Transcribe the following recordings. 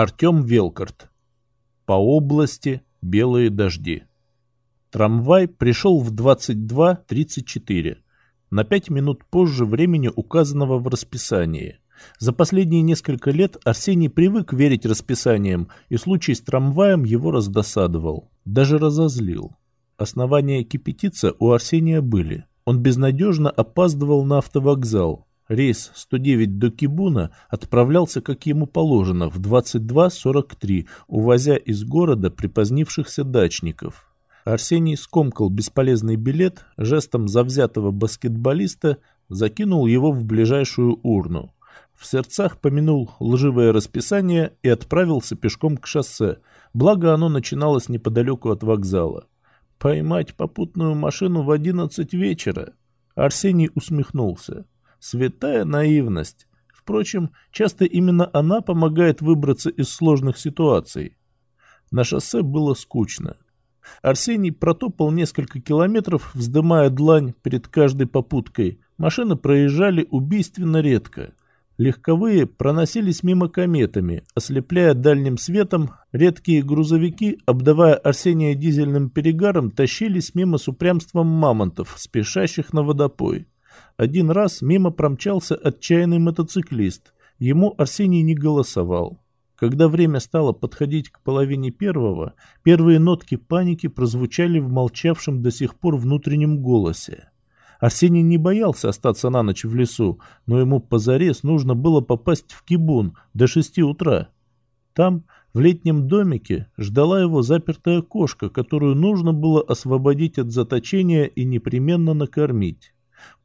Артем Велкарт. По области белые дожди. Трамвай пришел в 22.34, на пять минут позже времени, указанного в расписании. За последние несколько лет Арсений привык верить расписаниям, и случай с трамваем его раздосадовал, даже разозлил. Основания кипятиться у Арсения были. Он безнадежно опаздывал на автовокзал, Рейс 109 до Кибуна отправлялся, как ему положено, в 22.43, увозя из города припозднившихся дачников. Арсений скомкал бесполезный билет, жестом завзятого баскетболиста закинул его в ближайшую урну. В сердцах помянул лживое расписание и отправился пешком к шоссе, благо оно начиналось неподалеку от вокзала. Поймать попутную машину в одиннадцать вечера? Арсений усмехнулся. Святая наивность. Впрочем, часто именно она помогает выбраться из сложных ситуаций. На шоссе было скучно. Арсений протопал несколько километров, вздымая длань перед каждой попуткой. Машины проезжали убийственно редко. Легковые проносились мимо кометами, ослепляя дальним светом. Редкие грузовики, обдавая Арсения дизельным перегаром, тащились мимо с упрямством мамонтов, спешащих на водопой. Один раз мимо промчался отчаянный мотоциклист. Ему Арсений не голосовал. Когда время стало подходить к половине первого, первые нотки паники прозвучали в молчавшем до сих пор внутреннем голосе. Арсений не боялся остаться на ночь в лесу, но ему позарез нужно было попасть в Кибун до шести утра. Там, в летнем домике, ждала его запертая кошка, которую нужно было освободить от заточения и непременно накормить.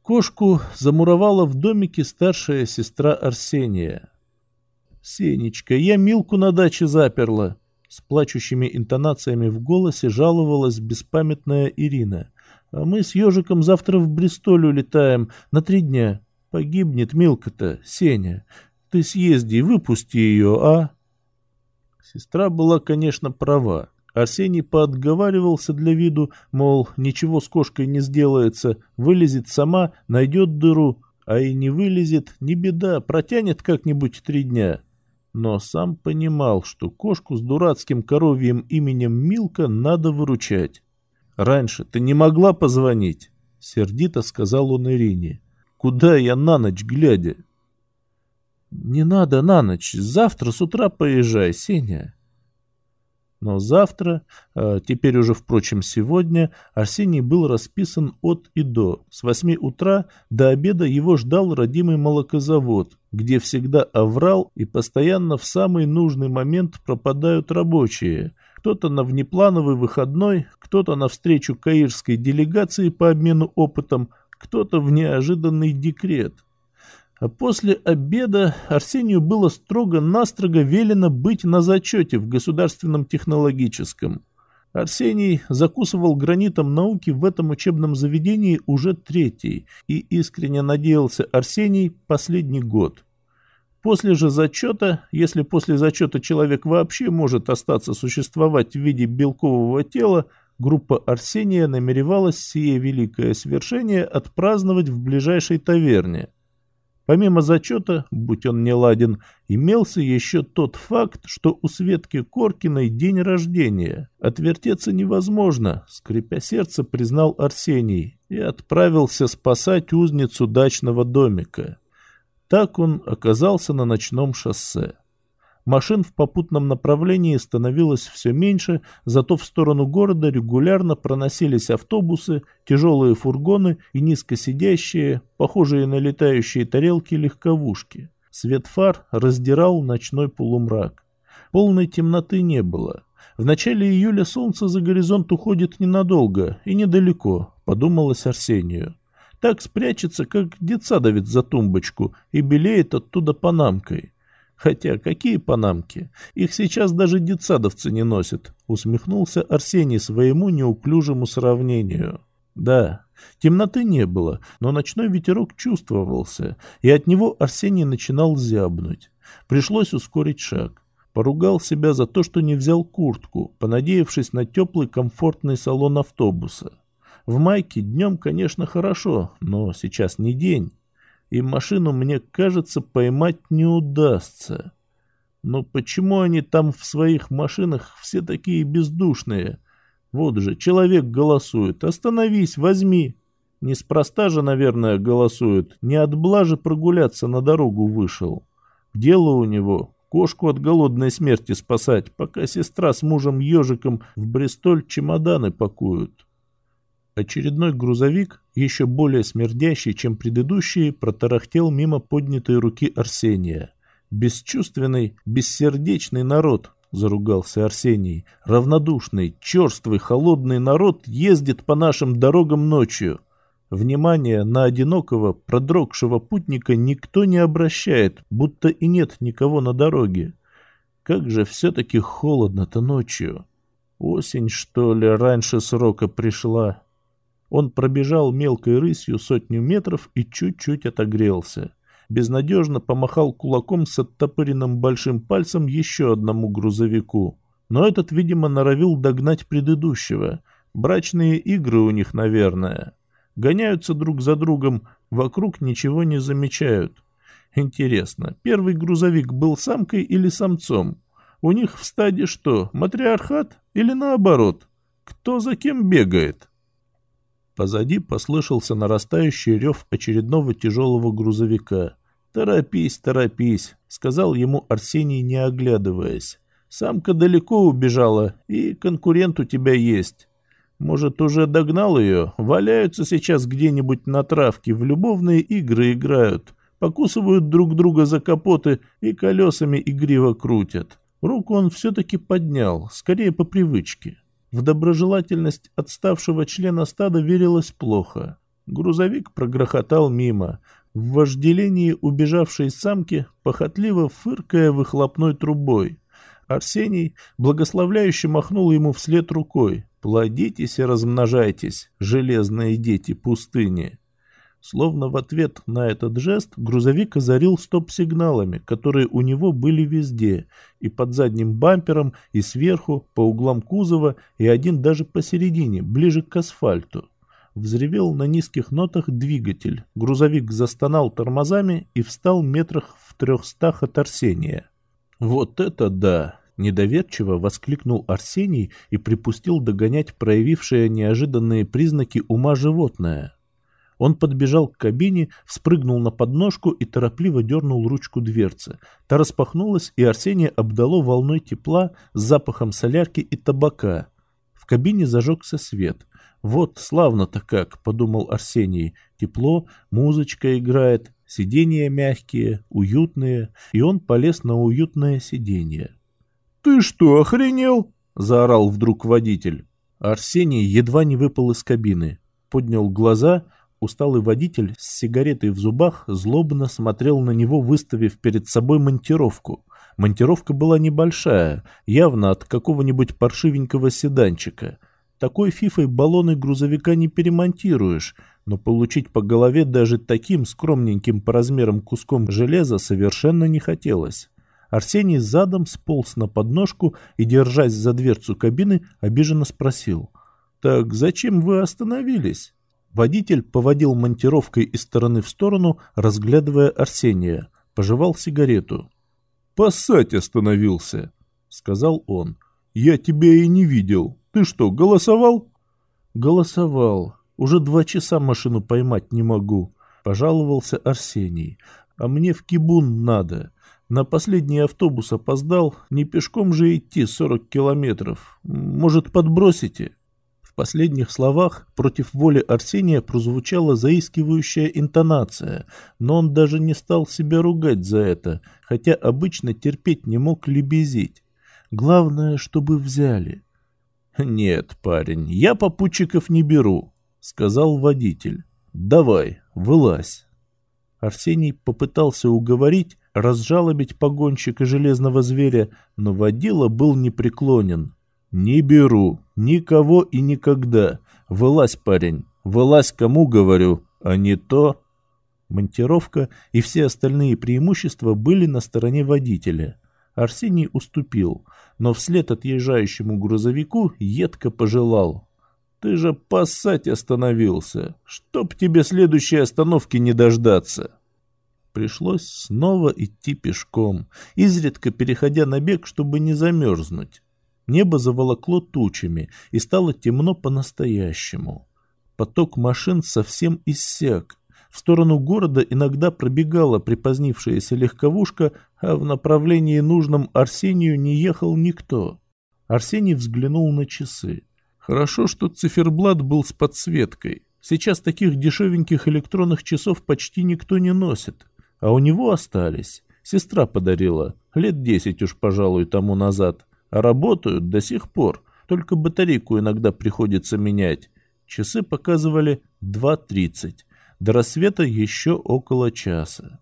Кошку замуровала в домике старшая сестра Арсения. «Сенечка, я Милку на даче заперла!» С плачущими интонациями в голосе жаловалась беспамятная Ирина. «А мы с ежиком завтра в Бристоль улетаем на три дня. Погибнет Милка-то, Сеня. Ты съезди, выпусти ее, а?» Сестра была, конечно, права. Арсений поотговаривался для виду, мол, ничего с кошкой не сделается, вылезет сама, найдет дыру, а и не вылезет, не беда, протянет как-нибудь три дня. Но сам понимал, что кошку с дурацким коровьим именем Милка надо выручать. «Раньше ты не могла позвонить?» — сердито сказал он Ирине. «Куда я на ночь глядя?» «Не надо на ночь, завтра с утра поезжай, Сеня». Но завтра, а, теперь уже, впрочем, сегодня, Арсений был расписан от и до. С восьми утра до обеда его ждал родимый молокозавод, где всегда оврал и постоянно в самый нужный момент пропадают рабочие. Кто-то на внеплановый выходной, кто-то на встречу каирской делегации по обмену опытом, кто-то в неожиданный декрет. После обеда Арсению было строго-настрого велено быть на зачете в государственном технологическом. Арсений закусывал гранитом науки в этом учебном заведении уже третий, и искренне надеялся Арсений последний год. После же зачета, если после зачета человек вообще может остаться существовать в виде белкового тела, группа Арсения намеревалась сие великое свершение отпраздновать в ближайшей таверне – Помимо зачета, будь он не ладен, имелся еще тот факт, что у Светки Коркиной день рождения. Отвертеться невозможно, скрипя сердце, признал Арсений и отправился спасать узницу дачного домика. Так он оказался на ночном шоссе. Машин в попутном направлении становилось все меньше, зато в сторону города регулярно проносились автобусы, тяжелые фургоны и низкосидящие, похожие на летающие тарелки, легковушки. Свет фар раздирал ночной полумрак. Полной темноты не было. В начале июля солнце за горизонт уходит ненадолго и недалеко, подумалось Арсению. Так спрячется, как детсадовец за тумбочку, и белеет оттуда панамкой. Хотя какие панамки? Их сейчас даже детсадовцы не носят, усмехнулся Арсений своему неуклюжему сравнению. Да, темноты не было, но ночной ветерок чувствовался, и от него Арсений начинал зябнуть. Пришлось ускорить шаг. Поругал себя за то, что не взял куртку, понадеявшись на теплый комфортный салон автобуса. В майке днем, конечно, хорошо, но сейчас не день и машину, мне кажется, поймать не удастся. Но почему они там в своих машинах все такие бездушные? Вот же, человек голосует. Остановись, возьми. Неспроста же, наверное, голосует. Не от блажи прогуляться на дорогу вышел. Дело у него кошку от голодной смерти спасать, пока сестра с мужем-ежиком в Бристоль чемоданы пакуют. Очередной грузовик, еще более смердящий, чем предыдущие, протарахтел мимо поднятой руки Арсения. Бесчувственный, бессердечный народ, заругался Арсений. Равнодушный, черствый, холодный народ ездит по нашим дорогам ночью. Внимание на одинокого, продрогшего путника никто не обращает, будто и нет никого на дороге. Как же все-таки холодно-то ночью. Осень, что ли, раньше срока пришла. Он пробежал мелкой рысью сотню метров и чуть-чуть отогрелся. Безнадежно помахал кулаком с оттопыренным большим пальцем еще одному грузовику. Но этот, видимо, норовил догнать предыдущего. Брачные игры у них, наверное. Гоняются друг за другом, вокруг ничего не замечают. Интересно, первый грузовик был самкой или самцом? У них в стаде что, матриархат или наоборот? Кто за кем бегает? Позади послышался нарастающий рев очередного тяжелого грузовика. «Торопись, торопись», — сказал ему Арсений, не оглядываясь. «Самка далеко убежала, и конкурент у тебя есть. Может, уже догнал ее? Валяются сейчас где-нибудь на травке, в любовные игры играют, покусывают друг друга за капоты и колесами игриво крутят. Руку он все-таки поднял, скорее по привычке. В доброжелательность отставшего члена стада верилось плохо. Грузовик прогрохотал мимо, в вожделении убежавшей самки, похотливо фыркая выхлопной трубой. Арсений благословляюще махнул ему вслед рукой. «Плодитесь и размножайтесь, железные дети пустыни!» Словно в ответ на этот жест грузовик озарил стоп-сигналами, которые у него были везде, и под задним бампером, и сверху, по углам кузова, и один даже посередине, ближе к асфальту. Взревел на низких нотах двигатель, грузовик застонал тормозами и встал метрах в трехстах от Арсения. «Вот это да!» — недоверчиво воскликнул Арсений и припустил догонять проявившее неожиданные признаки ума животное. Он подбежал к кабине, спрыгнул на подножку и торопливо дернул ручку дверцы. Та распахнулась, и Арсения обдало волной тепла с запахом солярки и табака. В кабине зажегся свет. «Вот, славно-то как!» — подумал Арсений. «Тепло, музычка играет, Сиденья мягкие, уютные, и он полез на уютное сиденье. «Ты что, охренел?» — заорал вдруг водитель. Арсений едва не выпал из кабины. Поднял глаза, усталый водитель с сигаретой в зубах злобно смотрел на него, выставив перед собой монтировку. Монтировка была небольшая, явно от какого-нибудь паршивенького седанчика. Такой фифой баллоны грузовика не перемонтируешь — но получить по голове даже таким скромненьким по размерам куском железа совершенно не хотелось. Арсений задом сполз на подножку и, держась за дверцу кабины, обиженно спросил. «Так зачем вы остановились?» Водитель поводил монтировкой из стороны в сторону, разглядывая Арсения. Пожевал сигарету. «Поссать остановился», — сказал он. «Я тебя и не видел. Ты что, голосовал?» «Голосовал», уже два часа машину поймать не могу, пожаловался Арсений. А мне в Кибун надо. На последний автобус опоздал, не пешком же идти сорок километров. Может, подбросите? В последних словах против воли Арсения прозвучала заискивающая интонация, но он даже не стал себя ругать за это, хотя обычно терпеть не мог лебезить. Главное, чтобы взяли. «Нет, парень, я попутчиков не беру сказал водитель. «Давай, вылазь». Арсений попытался уговорить, разжалобить погонщика железного зверя, но водила был непреклонен. «Не беру, никого и никогда. Вылазь, парень, вылазь, кому говорю, а не то...» Монтировка и все остальные преимущества были на стороне водителя. Арсений уступил, но вслед отъезжающему грузовику едко пожелал ты же поссать остановился. Чтоб тебе следующей остановки не дождаться. Пришлось снова идти пешком, изредка переходя на бег, чтобы не замерзнуть. Небо заволокло тучами, и стало темно по-настоящему. Поток машин совсем иссяк. В сторону города иногда пробегала припозднившаяся легковушка, а в направлении нужном Арсению не ехал никто. Арсений взглянул на часы. Хорошо, что циферблат был с подсветкой. Сейчас таких дешевеньких электронных часов почти никто не носит. А у него остались. Сестра подарила. Лет десять уж, пожалуй, тому назад. Работают до сих пор. Только батарейку иногда приходится менять. Часы показывали 2.30. До рассвета еще около часа.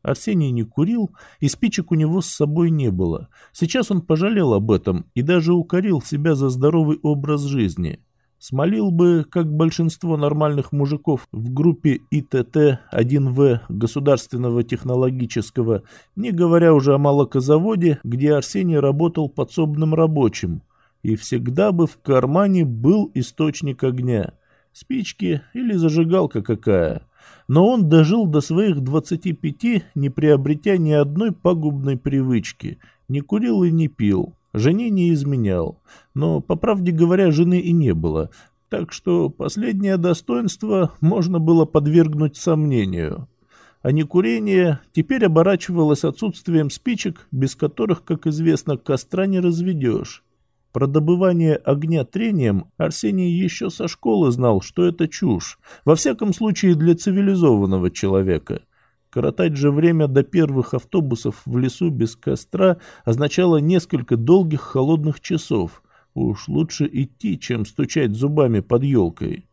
Арсений не курил, и спичек у него с собой не было. Сейчас он пожалел об этом и даже укорил себя за здоровый образ жизни. Смолил бы, как большинство нормальных мужиков в группе ИТТ-1В Государственного технологического, не говоря уже о молокозаводе, где Арсений работал подсобным рабочим, и всегда бы в кармане был источник огня. Спички или зажигалка какая – но он дожил до своих 25, не приобретя ни одной пагубной привычки, не курил и не пил, жене не изменял, но, по правде говоря, жены и не было, так что последнее достоинство можно было подвергнуть сомнению. А некурение теперь оборачивалось отсутствием спичек, без которых, как известно, костра не разведешь. Про добывание огня трением Арсений еще со школы знал, что это чушь, во всяком случае для цивилизованного человека. Коротать же время до первых автобусов в лесу без костра означало несколько долгих холодных часов. Уж лучше идти, чем стучать зубами под елкой.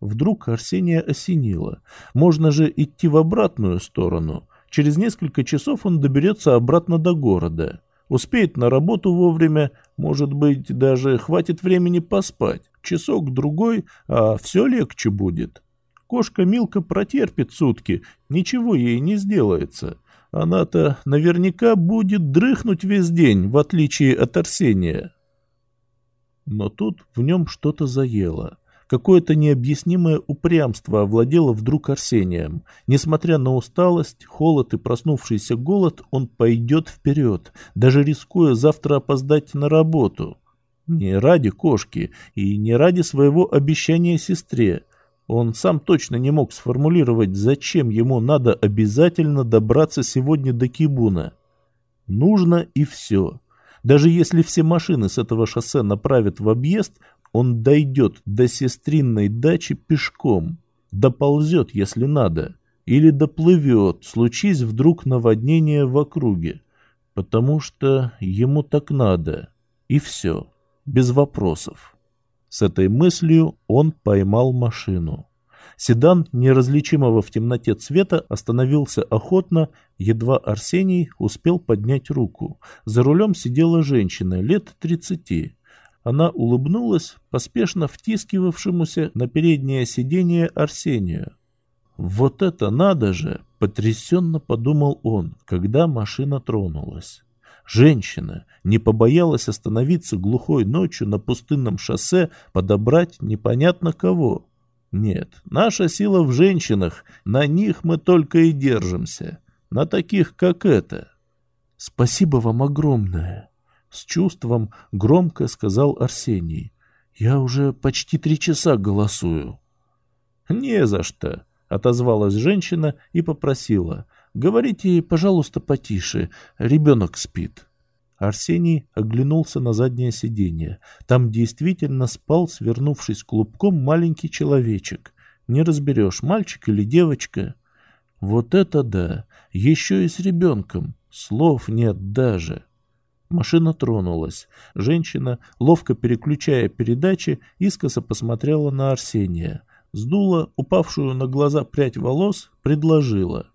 Вдруг Арсения осенило. Можно же идти в обратную сторону. Через несколько часов он доберется обратно до города. Успеет на работу вовремя, может быть, даже хватит времени поспать. Часок-другой, а все легче будет. Кошка Милка протерпит сутки, ничего ей не сделается. Она-то наверняка будет дрыхнуть весь день, в отличие от Арсения. Но тут в нем что-то заело. Какое-то необъяснимое упрямство овладело вдруг Арсением. Несмотря на усталость, холод и проснувшийся голод, он пойдет вперед, даже рискуя завтра опоздать на работу. Не ради кошки и не ради своего обещания сестре. Он сам точно не мог сформулировать, зачем ему надо обязательно добраться сегодня до Кибуна. Нужно и все. Даже если все машины с этого шоссе направят в объезд, он дойдет до сестринной дачи пешком, доползет, если надо, или доплывет, случись вдруг наводнение в округе, потому что ему так надо, и все, без вопросов. С этой мыслью он поймал машину. Седан неразличимого в темноте цвета остановился охотно, едва Арсений успел поднять руку. За рулем сидела женщина лет тридцати. Она улыбнулась поспешно втискивавшемуся на переднее сиденье Арсению. «Вот это надо же!» — потрясенно подумал он, когда машина тронулась. Женщина не побоялась остановиться глухой ночью на пустынном шоссе, подобрать непонятно кого. Нет, наша сила в женщинах, на них мы только и держимся, на таких, как эта. Спасибо вам огромное. С чувством громко сказал Арсений. «Я уже почти три часа голосую». «Не за что», — отозвалась женщина и попросила. «Говорите, пожалуйста, потише. Ребенок спит». Арсений оглянулся на заднее сиденье. Там действительно спал, свернувшись клубком, маленький человечек. Не разберешь, мальчик или девочка. Вот это да! Еще и с ребенком. Слов нет даже. Машина тронулась. Женщина, ловко переключая передачи, искоса посмотрела на Арсения. Сдула упавшую на глаза прядь волос, предложила.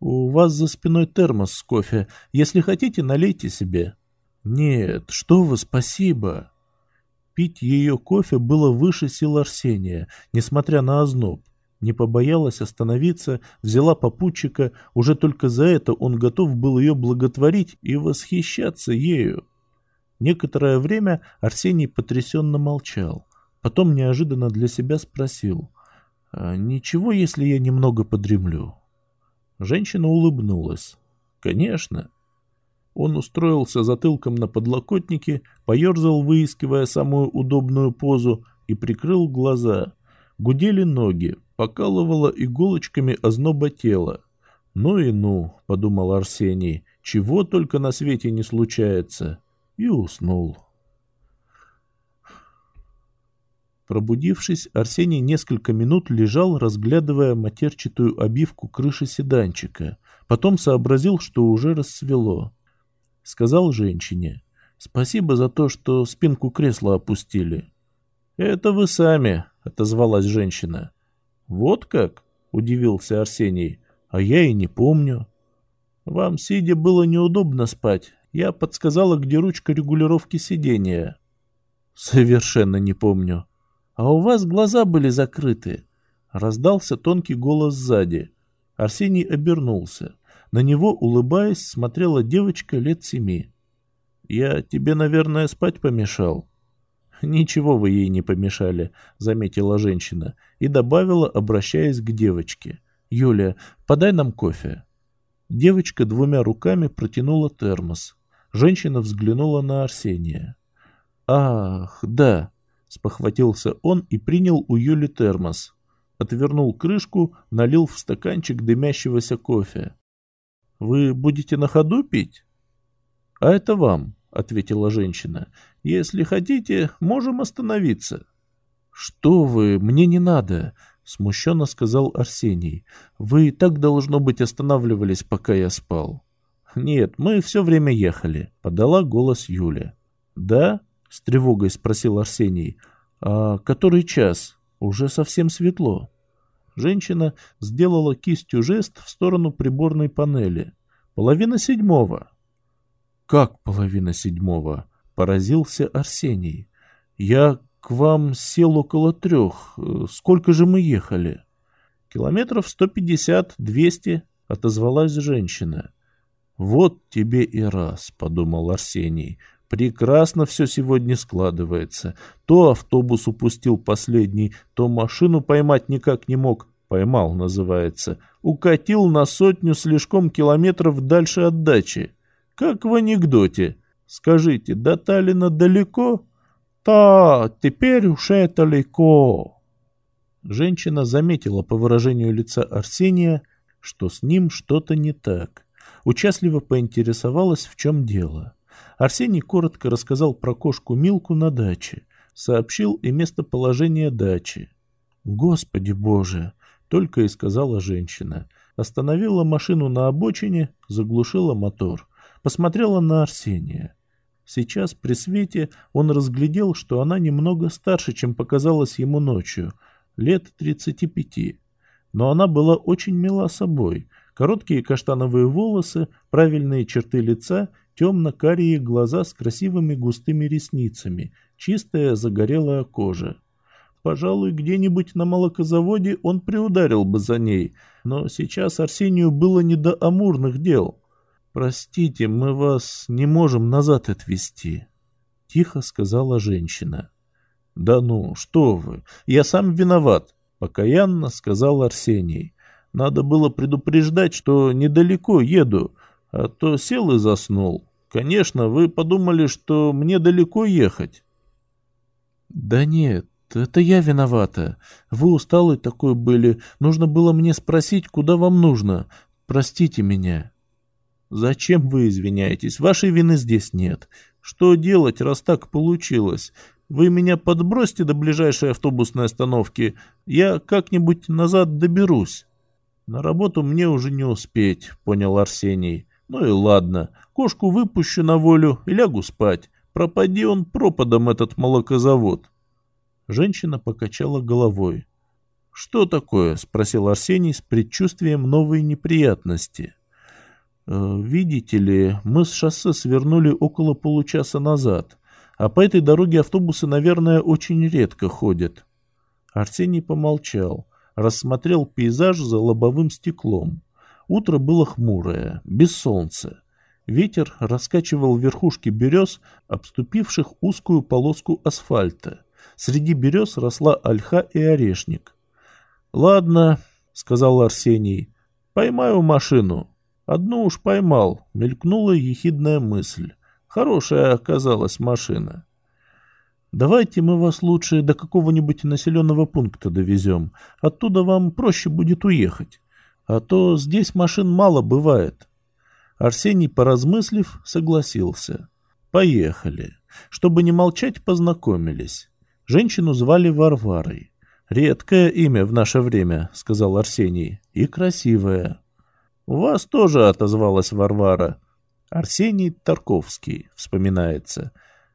«У вас за спиной термос с кофе. Если хотите, налейте себе». «Нет, что вы, спасибо». Пить ее кофе было выше сил Арсения, несмотря на озноб не побоялась остановиться, взяла попутчика, уже только за это он готов был ее благотворить и восхищаться ею. Некоторое время Арсений потрясенно молчал, потом неожиданно для себя спросил, «А ничего, если я немного подремлю?» Женщина улыбнулась. «Конечно». Он устроился затылком на подлокотнике, поерзал, выискивая самую удобную позу, и прикрыл глаза. Гудели ноги, покалывало иголочками озноба тела. «Ну и ну», — подумал Арсений, — «чего только на свете не случается». И уснул. Пробудившись, Арсений несколько минут лежал, разглядывая матерчатую обивку крыши седанчика. Потом сообразил, что уже рассвело. Сказал женщине, «Спасибо за то, что спинку кресла опустили». «Это вы сами», — отозвалась женщина. «Вот как?» — удивился Арсений. «А я и не помню». «Вам, сидя, было неудобно спать. Я подсказала, где ручка регулировки сидения». «Совершенно не помню», «А у вас глаза были закрыты!» Раздался тонкий голос сзади. Арсений обернулся. На него, улыбаясь, смотрела девочка лет семи. «Я тебе, наверное, спать помешал?» «Ничего вы ей не помешали», — заметила женщина и добавила, обращаясь к девочке. «Юля, подай нам кофе». Девочка двумя руками протянула термос. Женщина взглянула на Арсения. «Ах, да, Спохватился он и принял у Юли термос. Отвернул крышку, налил в стаканчик дымящегося кофе. «Вы будете на ходу пить?» «А это вам», — ответила женщина. «Если хотите, можем остановиться». «Что вы, мне не надо», — смущенно сказал Арсений. «Вы и так, должно быть, останавливались, пока я спал». «Нет, мы все время ехали», — подала голос Юля. «Да?» — с тревогой спросил Арсений. «А который час? Уже совсем светло». Женщина сделала кистью жест в сторону приборной панели. «Половина седьмого». «Как половина седьмого?» — поразился Арсений. «Я к вам сел около трех. Сколько же мы ехали?» «Километров сто пятьдесят, двести», — отозвалась женщина. «Вот тебе и раз», — подумал Арсений. Прекрасно все сегодня складывается. То автобус упустил последний, то машину поймать никак не мог. Поймал, называется. Укатил на сотню слишком километров дальше от дачи. Как в анекдоте. Скажите, до Таллина далеко? Та, теперь уже далеко. Женщина заметила по выражению лица Арсения, что с ним что-то не так. Участливо поинтересовалась, в чем дело. Арсений коротко рассказал про кошку Милку на даче, сообщил и местоположение дачи. «Господи боже!» — только и сказала женщина. Остановила машину на обочине, заглушила мотор. Посмотрела на Арсения. Сейчас при свете он разглядел, что она немного старше, чем показалось ему ночью, лет тридцати пяти. Но она была очень мила собой. Короткие каштановые волосы, правильные черты лица темно-карие глаза с красивыми густыми ресницами, чистая загорелая кожа. Пожалуй, где-нибудь на молокозаводе он приударил бы за ней, но сейчас Арсению было не до амурных дел. «Простите, мы вас не можем назад отвезти», — тихо сказала женщина. «Да ну, что вы, я сам виноват», — покаянно сказал Арсений. «Надо было предупреждать, что недалеко еду, а то сел и заснул. Конечно, вы подумали, что мне далеко ехать. Да нет, это я виновата. Вы усталый такой были. Нужно было мне спросить, куда вам нужно. Простите меня. Зачем вы извиняетесь? Вашей вины здесь нет. Что делать, раз так получилось? Вы меня подбросьте до ближайшей автобусной остановки. Я как-нибудь назад доберусь. На работу мне уже не успеть, понял Арсений. Ну и ладно, кошку выпущу на волю и лягу спать. Пропади он пропадом, этот молокозавод. Женщина покачала головой. «Что такое?» — спросил Арсений с предчувствием новой неприятности. «Э, «Видите ли, мы с шоссе свернули около получаса назад, а по этой дороге автобусы, наверное, очень редко ходят». Арсений помолчал, рассмотрел пейзаж за лобовым стеклом. Утро было хмурое, без солнца. Ветер раскачивал верхушки берез, обступивших узкую полоску асфальта. Среди берез росла ольха и орешник. «Ладно», — сказал Арсений, — Поймаю машину. Одну уж поймал, мелькнула ехидная мысль. Хорошая оказалась машина. Давайте мы вас лучше до какого-нибудь населенного пункта довезем. Оттуда вам проще будет уехать. А то здесь машин мало бывает. Арсений, поразмыслив, согласился. Поехали. Чтобы не молчать, познакомились. Женщину звали Варварой. «Редкое имя в наше время», — сказал Арсений, — «и красивое». «У вас тоже», — отозвалась Варвара. Арсений Тарковский, вспоминается.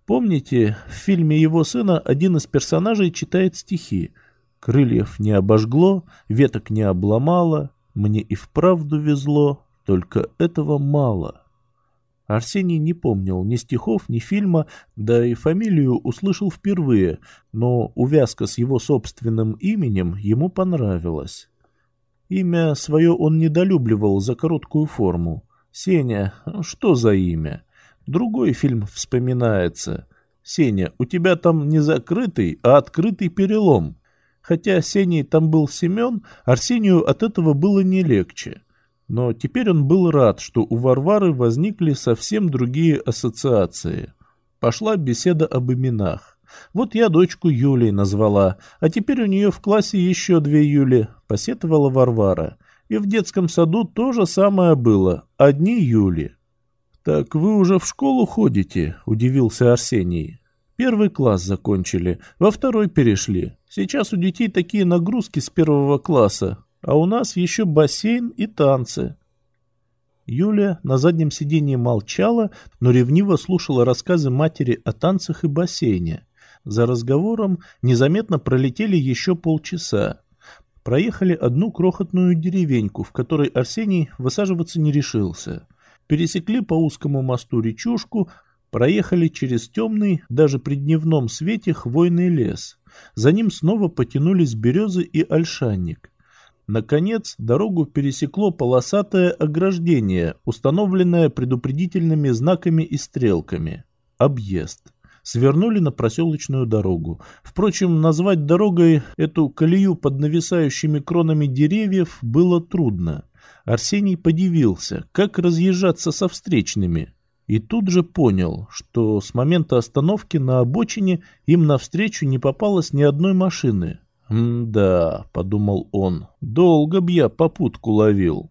Помните, в фильме его сына один из персонажей читает стихи. «Крыльев не обожгло, веток не обломало, мне и вправду везло, только этого мало». Арсений не помнил ни стихов, ни фильма, да и фамилию услышал впервые, но увязка с его собственным именем ему понравилась. Имя свое он недолюбливал за короткую форму. Сеня, что за имя? Другой фильм вспоминается. Сеня, у тебя там не закрытый, а открытый перелом. Хотя Сеней там был Семен, Арсению от этого было не легче. Но теперь он был рад, что у Варвары возникли совсем другие ассоциации. Пошла беседа об именах. Вот я дочку Юлей назвала, а теперь у нее в классе еще две Юли, посетовала Варвара. И в детском саду то же самое было, одни Юли. «Так вы уже в школу ходите?» – удивился Арсений. «Первый класс закончили, во второй перешли. Сейчас у детей такие нагрузки с первого класса, а у нас еще бассейн и танцы. Юля на заднем сиденье молчала, но ревниво слушала рассказы матери о танцах и бассейне. За разговором незаметно пролетели еще полчаса. Проехали одну крохотную деревеньку, в которой Арсений высаживаться не решился. Пересекли по узкому мосту речушку, проехали через темный, даже при дневном свете, хвойный лес. За ним снова потянулись березы и ольшанник. Наконец, дорогу пересекло полосатое ограждение, установленное предупредительными знаками и стрелками. Объезд. Свернули на проселочную дорогу. Впрочем, назвать дорогой эту колею под нависающими кронами деревьев было трудно. Арсений подивился, как разъезжаться со встречными. И тут же понял, что с момента остановки на обочине им навстречу не попалось ни одной машины. «Да», — подумал он, — «долго б я попутку ловил».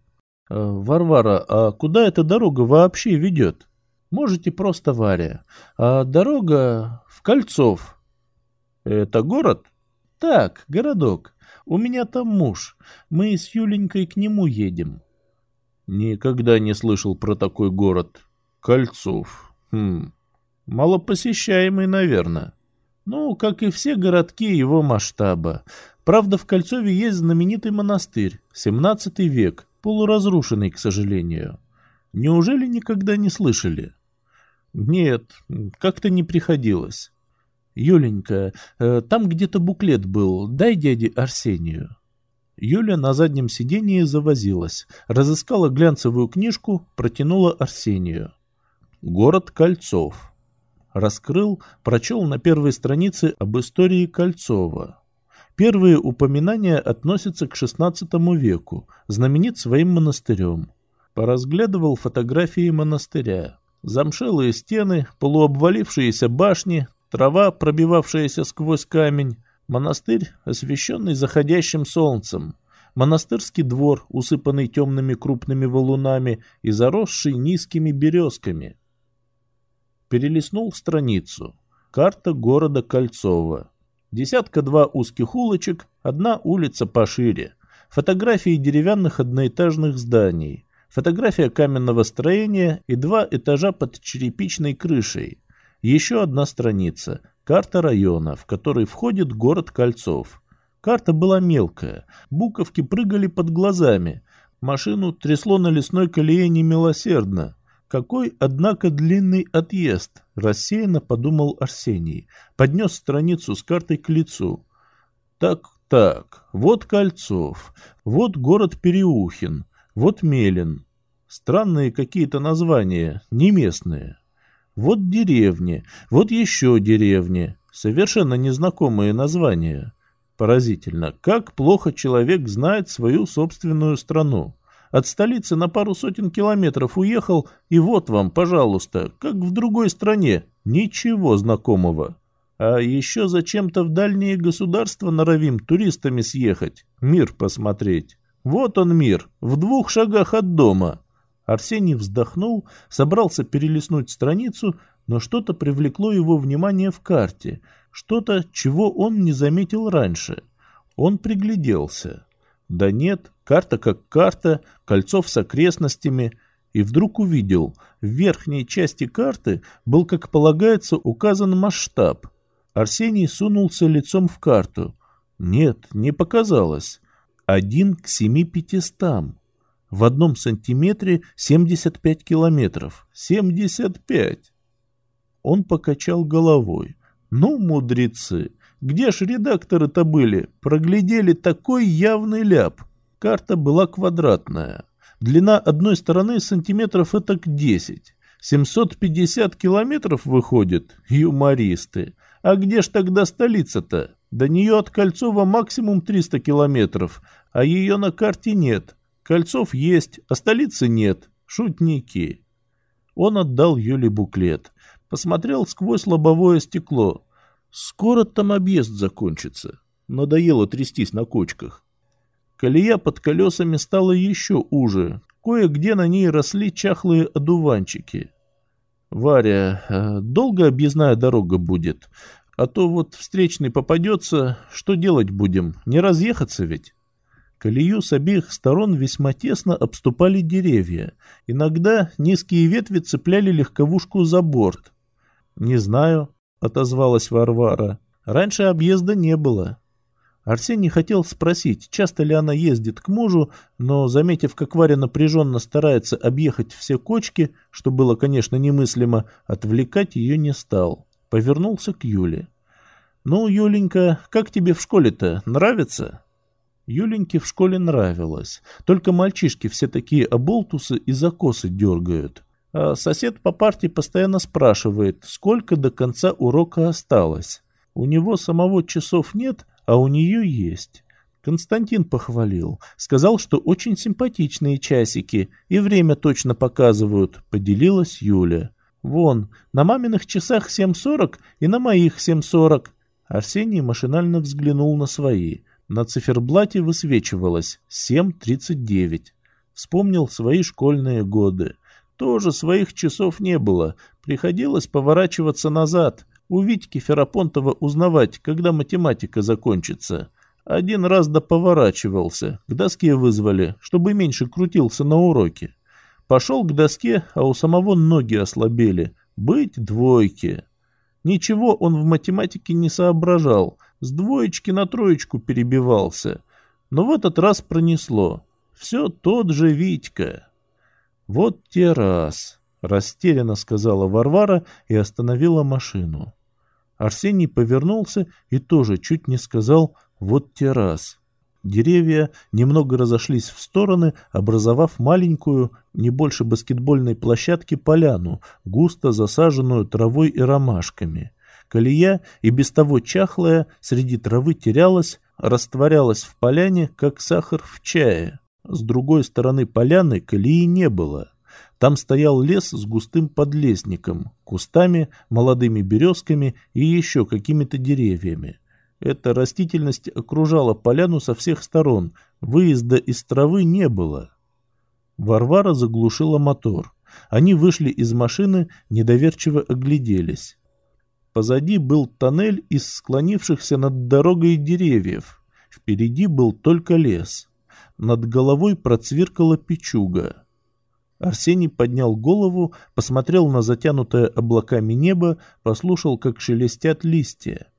«Э, «Варвара, а куда эта дорога вообще ведет?» «Можете просто Варя. А дорога в Кольцов». «Это город?» «Так, городок. У меня там муж. Мы с Юленькой к нему едем». «Никогда не слышал про такой город. Кольцов. Хм, малопосещаемый, наверное». Ну, как и все городки его масштаба. Правда, в Кольцове есть знаменитый монастырь, 17 век, полуразрушенный, к сожалению. Неужели никогда не слышали? Нет, как-то не приходилось. Юленька, э, там где-то буклет был, дай дяде Арсению. Юля на заднем сидении завозилась, разыскала глянцевую книжку, протянула Арсению. Город Кольцов. Раскрыл, прочел на первой странице об истории Кольцова. Первые упоминания относятся к XVI веку, знаменит своим монастырем. Поразглядывал фотографии монастыря. Замшелые стены, полуобвалившиеся башни, трава, пробивавшаяся сквозь камень, монастырь, освещенный заходящим солнцем, монастырский двор, усыпанный темными крупными валунами и заросший низкими березками – перелистнул страницу. Карта города Кольцова. Десятка-два узких улочек, одна улица пошире. Фотографии деревянных одноэтажных зданий. Фотография каменного строения и два этажа под черепичной крышей. Еще одна страница. Карта района, в который входит город Кольцов. Карта была мелкая. Буковки прыгали под глазами. Машину трясло на лесной колее немилосердно. Какой, однако, длинный отъезд, рассеянно подумал Арсений. Поднес страницу с картой к лицу. Так, так, вот Кольцов, вот город Переухин, вот Мелин. Странные какие-то названия, не местные. Вот деревни, вот еще деревни, совершенно незнакомые названия. Поразительно, как плохо человек знает свою собственную страну. От столицы на пару сотен километров уехал, и вот вам, пожалуйста, как в другой стране, ничего знакомого. А еще зачем-то в дальние государства норовим туристами съехать, мир посмотреть. Вот он мир, в двух шагах от дома. Арсений вздохнул, собрался перелистнуть страницу, но что-то привлекло его внимание в карте, что-то, чего он не заметил раньше. Он пригляделся. Да нет, карта как карта, кольцов с окрестностями, и вдруг увидел, в верхней части карты был, как полагается, указан масштаб. Арсений сунулся лицом в карту. Нет, не показалось. Один к семи пятистам. В одном сантиметре 75 километров. 75! Он покачал головой. Ну, мудрецы, где ж редакторы-то были? Проглядели такой явный ляп. Карта была квадратная. Длина одной стороны сантиметров это к 10. 750 километров выходит, юмористы. А где ж тогда столица-то? До нее от Кольцова максимум 300 километров, а ее на карте нет. Кольцов есть, а столицы нет. Шутники. Он отдал Юле буклет. Посмотрел сквозь лобовое стекло. Скоро там объезд закончится. Надоело трястись на кочках. Колея под колесами стала еще уже. Кое-где на ней росли чахлые одуванчики. «Варя, э, долго объездная дорога будет? А то вот встречный попадется, что делать будем? Не разъехаться ведь?» Колею с обеих сторон весьма тесно обступали деревья. Иногда низкие ветви цепляли легковушку за борт. «Не знаю», — отозвалась Варвара. «Раньше объезда не было». Арсений хотел спросить, часто ли она ездит к мужу, но, заметив, как Варя напряженно старается объехать все кочки, что было, конечно, немыслимо, отвлекать ее не стал. Повернулся к Юле. «Ну, Юленька, как тебе в школе-то? Нравится?» Юленьке в школе нравилось. Только мальчишки все такие оболтусы и закосы дергают. А сосед по парте постоянно спрашивает, сколько до конца урока осталось. У него самого часов нет, а у нее есть. Константин похвалил. Сказал, что очень симпатичные часики и время точно показывают, поделилась Юля. Вон, на маминых часах 7.40 и на моих 7.40. Арсений машинально взглянул на свои – на циферблате высвечивалось 7.39. Вспомнил свои школьные годы. Тоже своих часов не было. Приходилось поворачиваться назад. У Витьки Ферапонтова узнавать, когда математика закончится. Один раз да поворачивался. К доске вызвали, чтобы меньше крутился на уроке. Пошел к доске, а у самого ноги ослабели. Быть двойки. Ничего он в математике не соображал, с двоечки на троечку перебивался. Но в этот раз пронесло. Все тот же Витька. «Вот те раз», — растерянно сказала Варвара и остановила машину. Арсений повернулся и тоже чуть не сказал «вот те раз». Деревья немного разошлись в стороны, образовав маленькую, не больше баскетбольной площадки, поляну, густо засаженную травой и ромашками. Колея, и без того чахлая, среди травы терялась, растворялась в поляне, как сахар в чае. С другой стороны поляны колеи не было. Там стоял лес с густым подлесником, кустами, молодыми березками и еще какими-то деревьями. Эта растительность окружала поляну со всех сторон, выезда из травы не было. Варвара заглушила мотор. Они вышли из машины, недоверчиво огляделись. Позади был тоннель из склонившихся над дорогой деревьев. Впереди был только лес. Над головой процвиркала печуга. Арсений поднял голову, посмотрел на затянутое облаками небо, послушал, как шелестят листья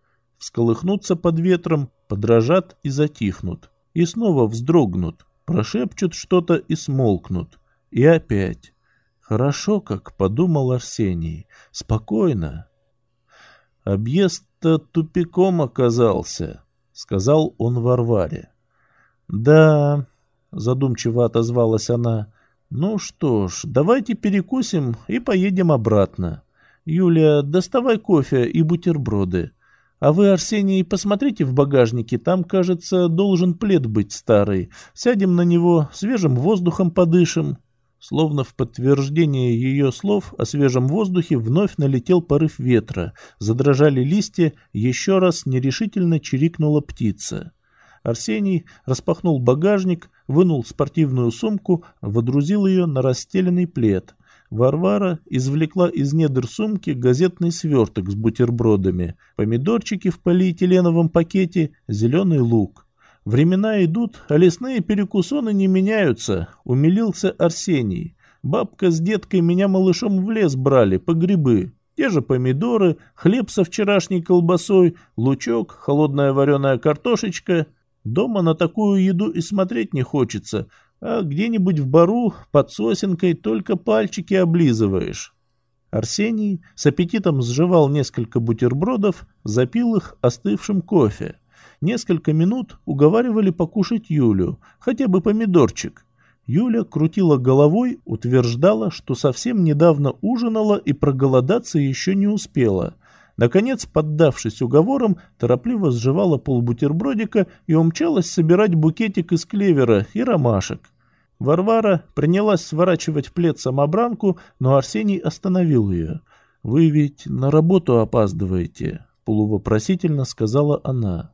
всколыхнутся под ветром, подрожат и затихнут, и снова вздрогнут, прошепчут что-то и смолкнут. И опять. Хорошо, как подумал Арсений, спокойно. Объезд-то тупиком оказался, сказал он Варваре. Да, задумчиво отозвалась она. Ну что ж, давайте перекусим и поедем обратно. Юля, доставай кофе и бутерброды. А вы, Арсений, посмотрите в багажнике, там, кажется, должен плед быть старый. Сядем на него, свежим воздухом подышим». Словно в подтверждение ее слов о свежем воздухе вновь налетел порыв ветра, задрожали листья, еще раз нерешительно чирикнула птица. Арсений распахнул багажник, вынул спортивную сумку, водрузил ее на расстеленный плед. Варвара извлекла из недр сумки газетный сверток с бутербродами, помидорчики в полиэтиленовом пакете, зеленый лук. Времена идут, а лесные перекусоны не меняются, умилился Арсений. Бабка с деткой меня малышом в лес брали, по грибы. Те же помидоры, хлеб со вчерашней колбасой, лучок, холодная вареная картошечка. Дома на такую еду и смотреть не хочется, а где-нибудь в бару под сосенкой только пальчики облизываешь. Арсений с аппетитом сживал несколько бутербродов, запил их остывшим кофе. Несколько минут уговаривали покушать Юлю, хотя бы помидорчик. Юля крутила головой, утверждала, что совсем недавно ужинала и проголодаться еще не успела. Наконец, поддавшись уговорам, торопливо сживала полбутербродика и умчалась собирать букетик из клевера и ромашек. Варвара принялась сворачивать плед-самобранку, но Арсений остановил ее. «Вы ведь на работу опаздываете», — полувопросительно сказала она.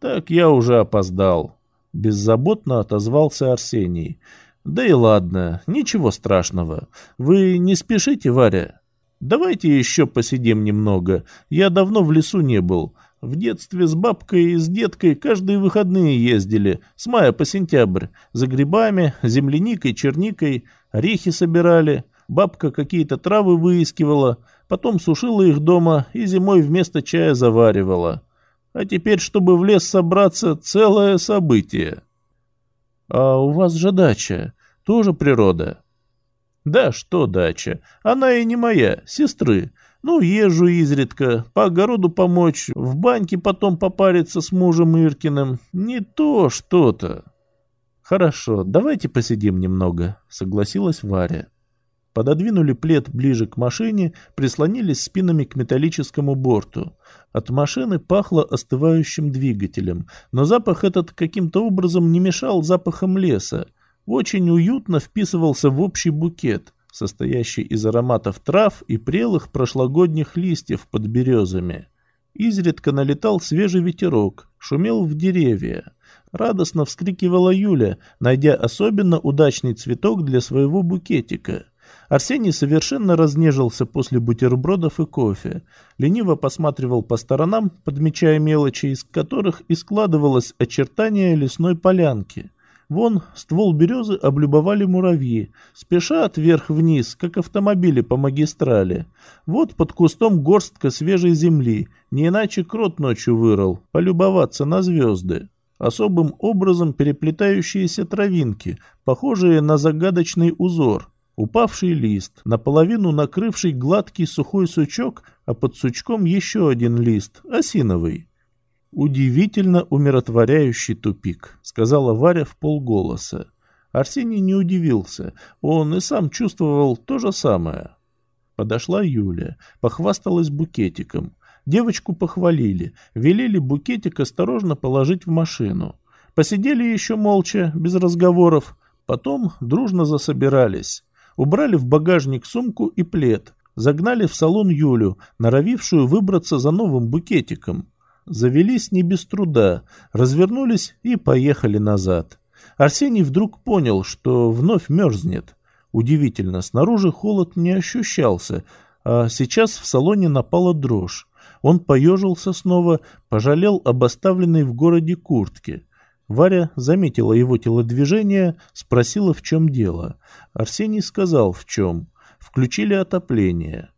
«Так я уже опоздал», — беззаботно отозвался Арсений. «Да и ладно, ничего страшного. Вы не спешите, Варя? Давайте еще посидим немного. Я давно в лесу не был. В детстве с бабкой и с деткой каждые выходные ездили, с мая по сентябрь, за грибами, земляникой, черникой, орехи собирали. Бабка какие-то травы выискивала, потом сушила их дома и зимой вместо чая заваривала. А теперь, чтобы в лес собраться, целое событие. А у вас же дача, тоже природа. Да что дача, она и не моя, сестры. Ну, езжу изредка, по огороду помочь, в баньке потом попариться с мужем Иркиным. Не то что-то. Хорошо, давайте посидим немного, согласилась Варя. Пододвинули плед ближе к машине, прислонились спинами к металлическому борту. От машины пахло остывающим двигателем, но запах этот каким-то образом не мешал запахам леса. Очень уютно вписывался в общий букет, состоящий из ароматов трав и прелых прошлогодних листьев под березами. Изредка налетал свежий ветерок, шумел в деревья. Радостно вскрикивала Юля, найдя особенно удачный цветок для своего букетика — Арсений совершенно разнежился после бутербродов и кофе. Лениво посматривал по сторонам, подмечая мелочи, из которых и складывалось очертание лесной полянки. Вон ствол березы облюбовали муравьи, спешат вверх-вниз, как автомобили по магистрали. Вот под кустом горстка свежей земли, не иначе крот ночью вырыл, полюбоваться на звезды. Особым образом переплетающиеся травинки, похожие на загадочный узор – Упавший лист, наполовину накрывший гладкий сухой сучок, а под сучком еще один лист, осиновый. «Удивительно умиротворяющий тупик», — сказала Варя в полголоса. Арсений не удивился, он и сам чувствовал то же самое. Подошла Юля, похвасталась букетиком. Девочку похвалили, велели букетик осторожно положить в машину. Посидели еще молча, без разговоров, потом дружно засобирались. Убрали в багажник сумку и плед. Загнали в салон Юлю, норовившую выбраться за новым букетиком. Завелись не без труда, развернулись и поехали назад. Арсений вдруг понял, что вновь мерзнет. Удивительно, снаружи холод не ощущался, а сейчас в салоне напала дрожь. Он поежился снова, пожалел об оставленной в городе куртке. Варя заметила его телодвижение, спросила, в чем дело. Арсений сказал, в чем. Включили отопление.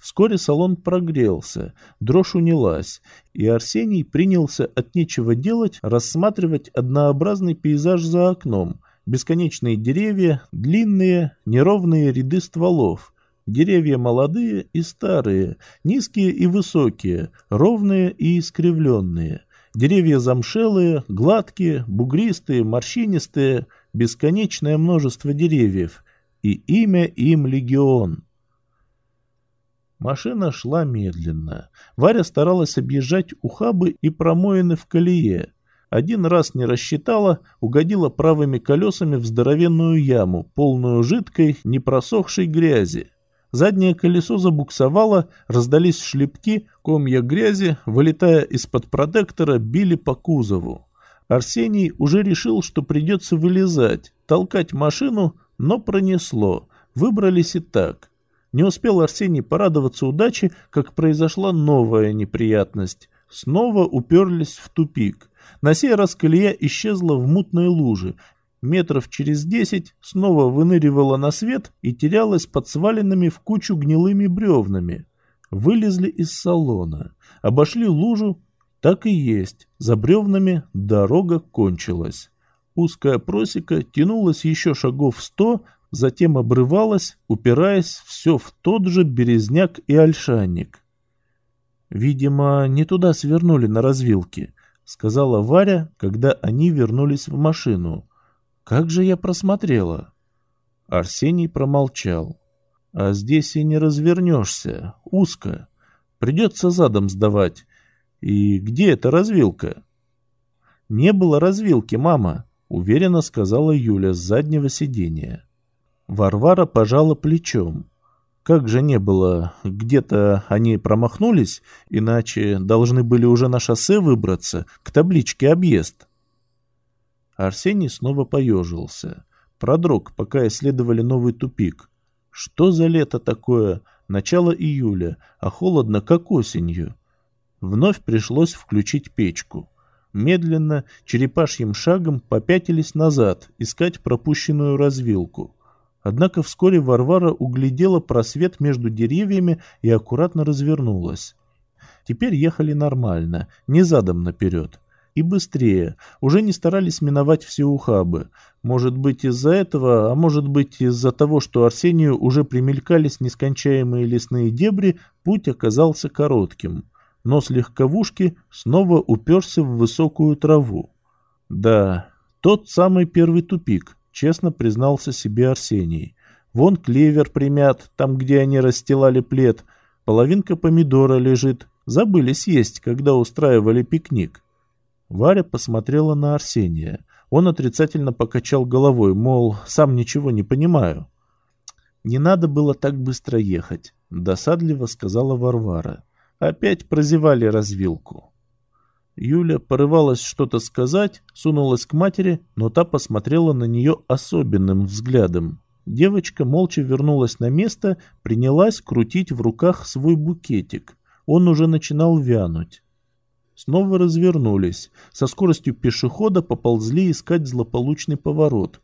Вскоре салон прогрелся, дрожь унялась, и Арсений принялся от нечего делать рассматривать однообразный пейзаж за окном, бесконечные деревья, длинные, неровные ряды стволов, деревья молодые и старые, низкие и высокие, ровные и искривленные – Деревья замшелые, гладкие, бугристые, морщинистые, бесконечное множество деревьев, и имя им легион. Машина шла медленно. Варя старалась объезжать ухабы и промоины в колее. Один раз не рассчитала, угодила правыми колесами в здоровенную яму, полную жидкой, не просохшей грязи. Заднее колесо забуксовало, раздались шлепки, комья грязи, вылетая из-под протектора, били по кузову. Арсений уже решил, что придется вылезать, толкать машину, но пронесло. Выбрались и так. Не успел Арсений порадоваться удаче, как произошла новая неприятность. Снова уперлись в тупик. На сей раз колея исчезла в мутной луже. Метров через десять снова выныривала на свет и терялась под сваленными в кучу гнилыми бревнами. Вылезли из салона, обошли лужу. Так и есть, за бревнами дорога кончилась. Узкая просека тянулась еще шагов сто, затем обрывалась, упираясь все в тот же березняк и ольшанник. «Видимо, не туда свернули на развилке», — сказала Варя, когда они вернулись в машину. «Как же я просмотрела?» Арсений промолчал. «А здесь и не развернешься, узко. Придется задом сдавать. И где эта развилка?» «Не было развилки, мама», — уверенно сказала Юля с заднего сиденья. Варвара пожала плечом. Как же не было, где-то они промахнулись, иначе должны были уже на шоссе выбраться, к табличке «Объезд». Арсений снова поежился. Продрог, пока исследовали новый тупик. Что за лето такое? Начало июля, а холодно, как осенью. Вновь пришлось включить печку. Медленно, черепашьим шагом попятились назад, искать пропущенную развилку. Однако вскоре Варвара углядела просвет между деревьями и аккуратно развернулась. Теперь ехали нормально, не задом наперед. И быстрее, уже не старались миновать все ухабы. Может быть из-за этого, а может быть из-за того, что Арсению уже примелькались нескончаемые лесные дебри, путь оказался коротким. Нос легковушки снова уперся в высокую траву. Да, тот самый первый тупик, Честно признался себе Арсений. Вон клевер примят, там, где они расстилали плед. Половинка помидора лежит. Забыли съесть, когда устраивали пикник. Варя посмотрела на Арсения. Он отрицательно покачал головой, мол, сам ничего не понимаю. «Не надо было так быстро ехать», — досадливо сказала Варвара. Опять прозевали развилку. Юля порывалась что-то сказать, сунулась к матери, но та посмотрела на нее особенным взглядом. Девочка молча вернулась на место, принялась крутить в руках свой букетик. Он уже начинал вянуть. Снова развернулись. Со скоростью пешехода поползли искать злополучный поворот.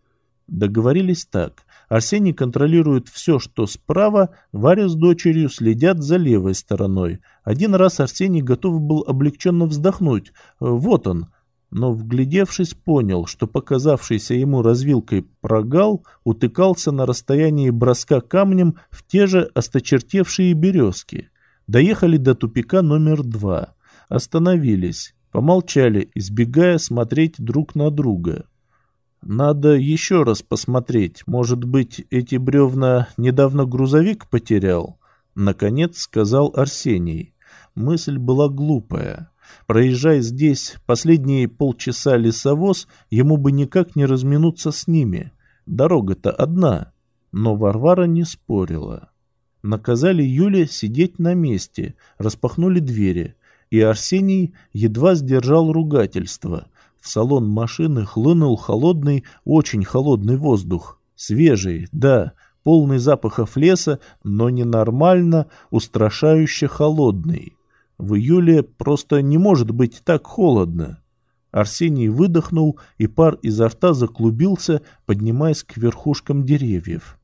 Договорились так. Арсений контролирует все, что справа, Варя с дочерью следят за левой стороной. Один раз Арсений готов был облегченно вздохнуть. Вот он. Но, вглядевшись, понял, что показавшийся ему развилкой прогал утыкался на расстоянии броска камнем в те же осточертевшие березки. Доехали до тупика номер два. Остановились. Помолчали, избегая смотреть друг на друга. Надо еще раз посмотреть. Может быть, эти бревна недавно грузовик потерял? Наконец сказал Арсений. Мысль была глупая. Проезжая здесь последние полчаса лесовоз, ему бы никак не разминуться с ними. Дорога-то одна. Но Варвара не спорила. Наказали Юле сидеть на месте, распахнули двери, и Арсений едва сдержал ругательство – в салон машины хлынул холодный, очень холодный воздух. Свежий, да, полный запахов леса, но ненормально, устрашающе холодный. В июле просто не может быть так холодно. Арсений выдохнул, и пар изо рта заклубился, поднимаясь к верхушкам деревьев.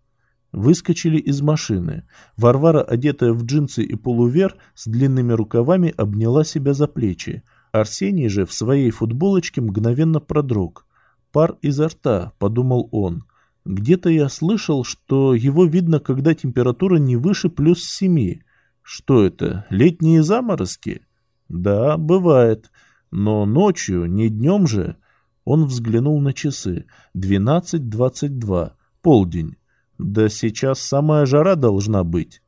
Выскочили из машины. Варвара, одетая в джинсы и полувер, с длинными рукавами обняла себя за плечи. Арсений же в своей футболочке мгновенно продрог. «Пар изо рта», — подумал он. «Где-то я слышал, что его видно, когда температура не выше плюс семи. Что это, летние заморозки?» «Да, бывает. Но ночью, не днем же». Он взглянул на часы. «Двенадцать двадцать два. Полдень. Да сейчас самая жара должна быть».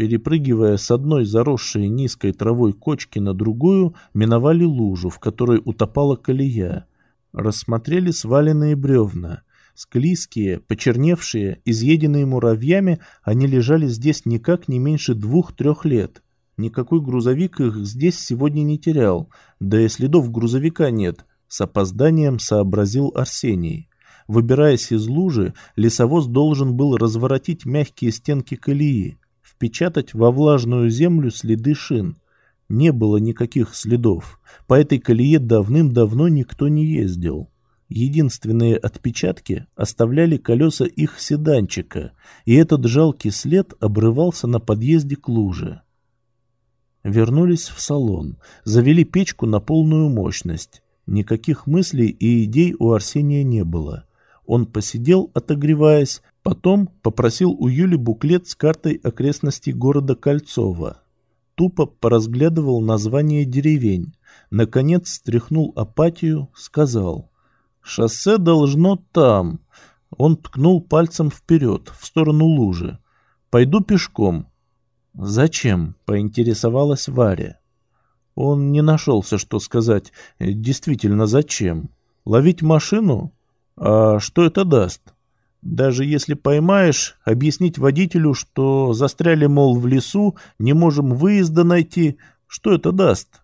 Перепрыгивая с одной заросшей низкой травой кочки на другую, миновали лужу, в которой утопала колея. Рассмотрели сваленные бревна. Склизкие, почерневшие, изъеденные муравьями, они лежали здесь никак не меньше двух-трех лет. Никакой грузовик их здесь сегодня не терял, да и следов грузовика нет, с опозданием сообразил Арсений. Выбираясь из лужи, лесовоз должен был разворотить мягкие стенки колеи впечатать во влажную землю следы шин. Не было никаких следов. По этой колее давным-давно никто не ездил. Единственные отпечатки оставляли колеса их седанчика, и этот жалкий след обрывался на подъезде к луже. Вернулись в салон, завели печку на полную мощность. Никаких мыслей и идей у Арсения не было. Он посидел, отогреваясь, потом попросил у Юли буклет с картой окрестностей города Кольцово. Тупо поразглядывал название деревень. Наконец стряхнул апатию, сказал. «Шоссе должно там». Он ткнул пальцем вперед, в сторону лужи. «Пойду пешком». «Зачем?» — поинтересовалась Варя. Он не нашелся, что сказать. Действительно, зачем? Ловить машину? А что это даст? Даже если поймаешь, объяснить водителю, что застряли, мол, в лесу, не можем выезда найти, что это даст?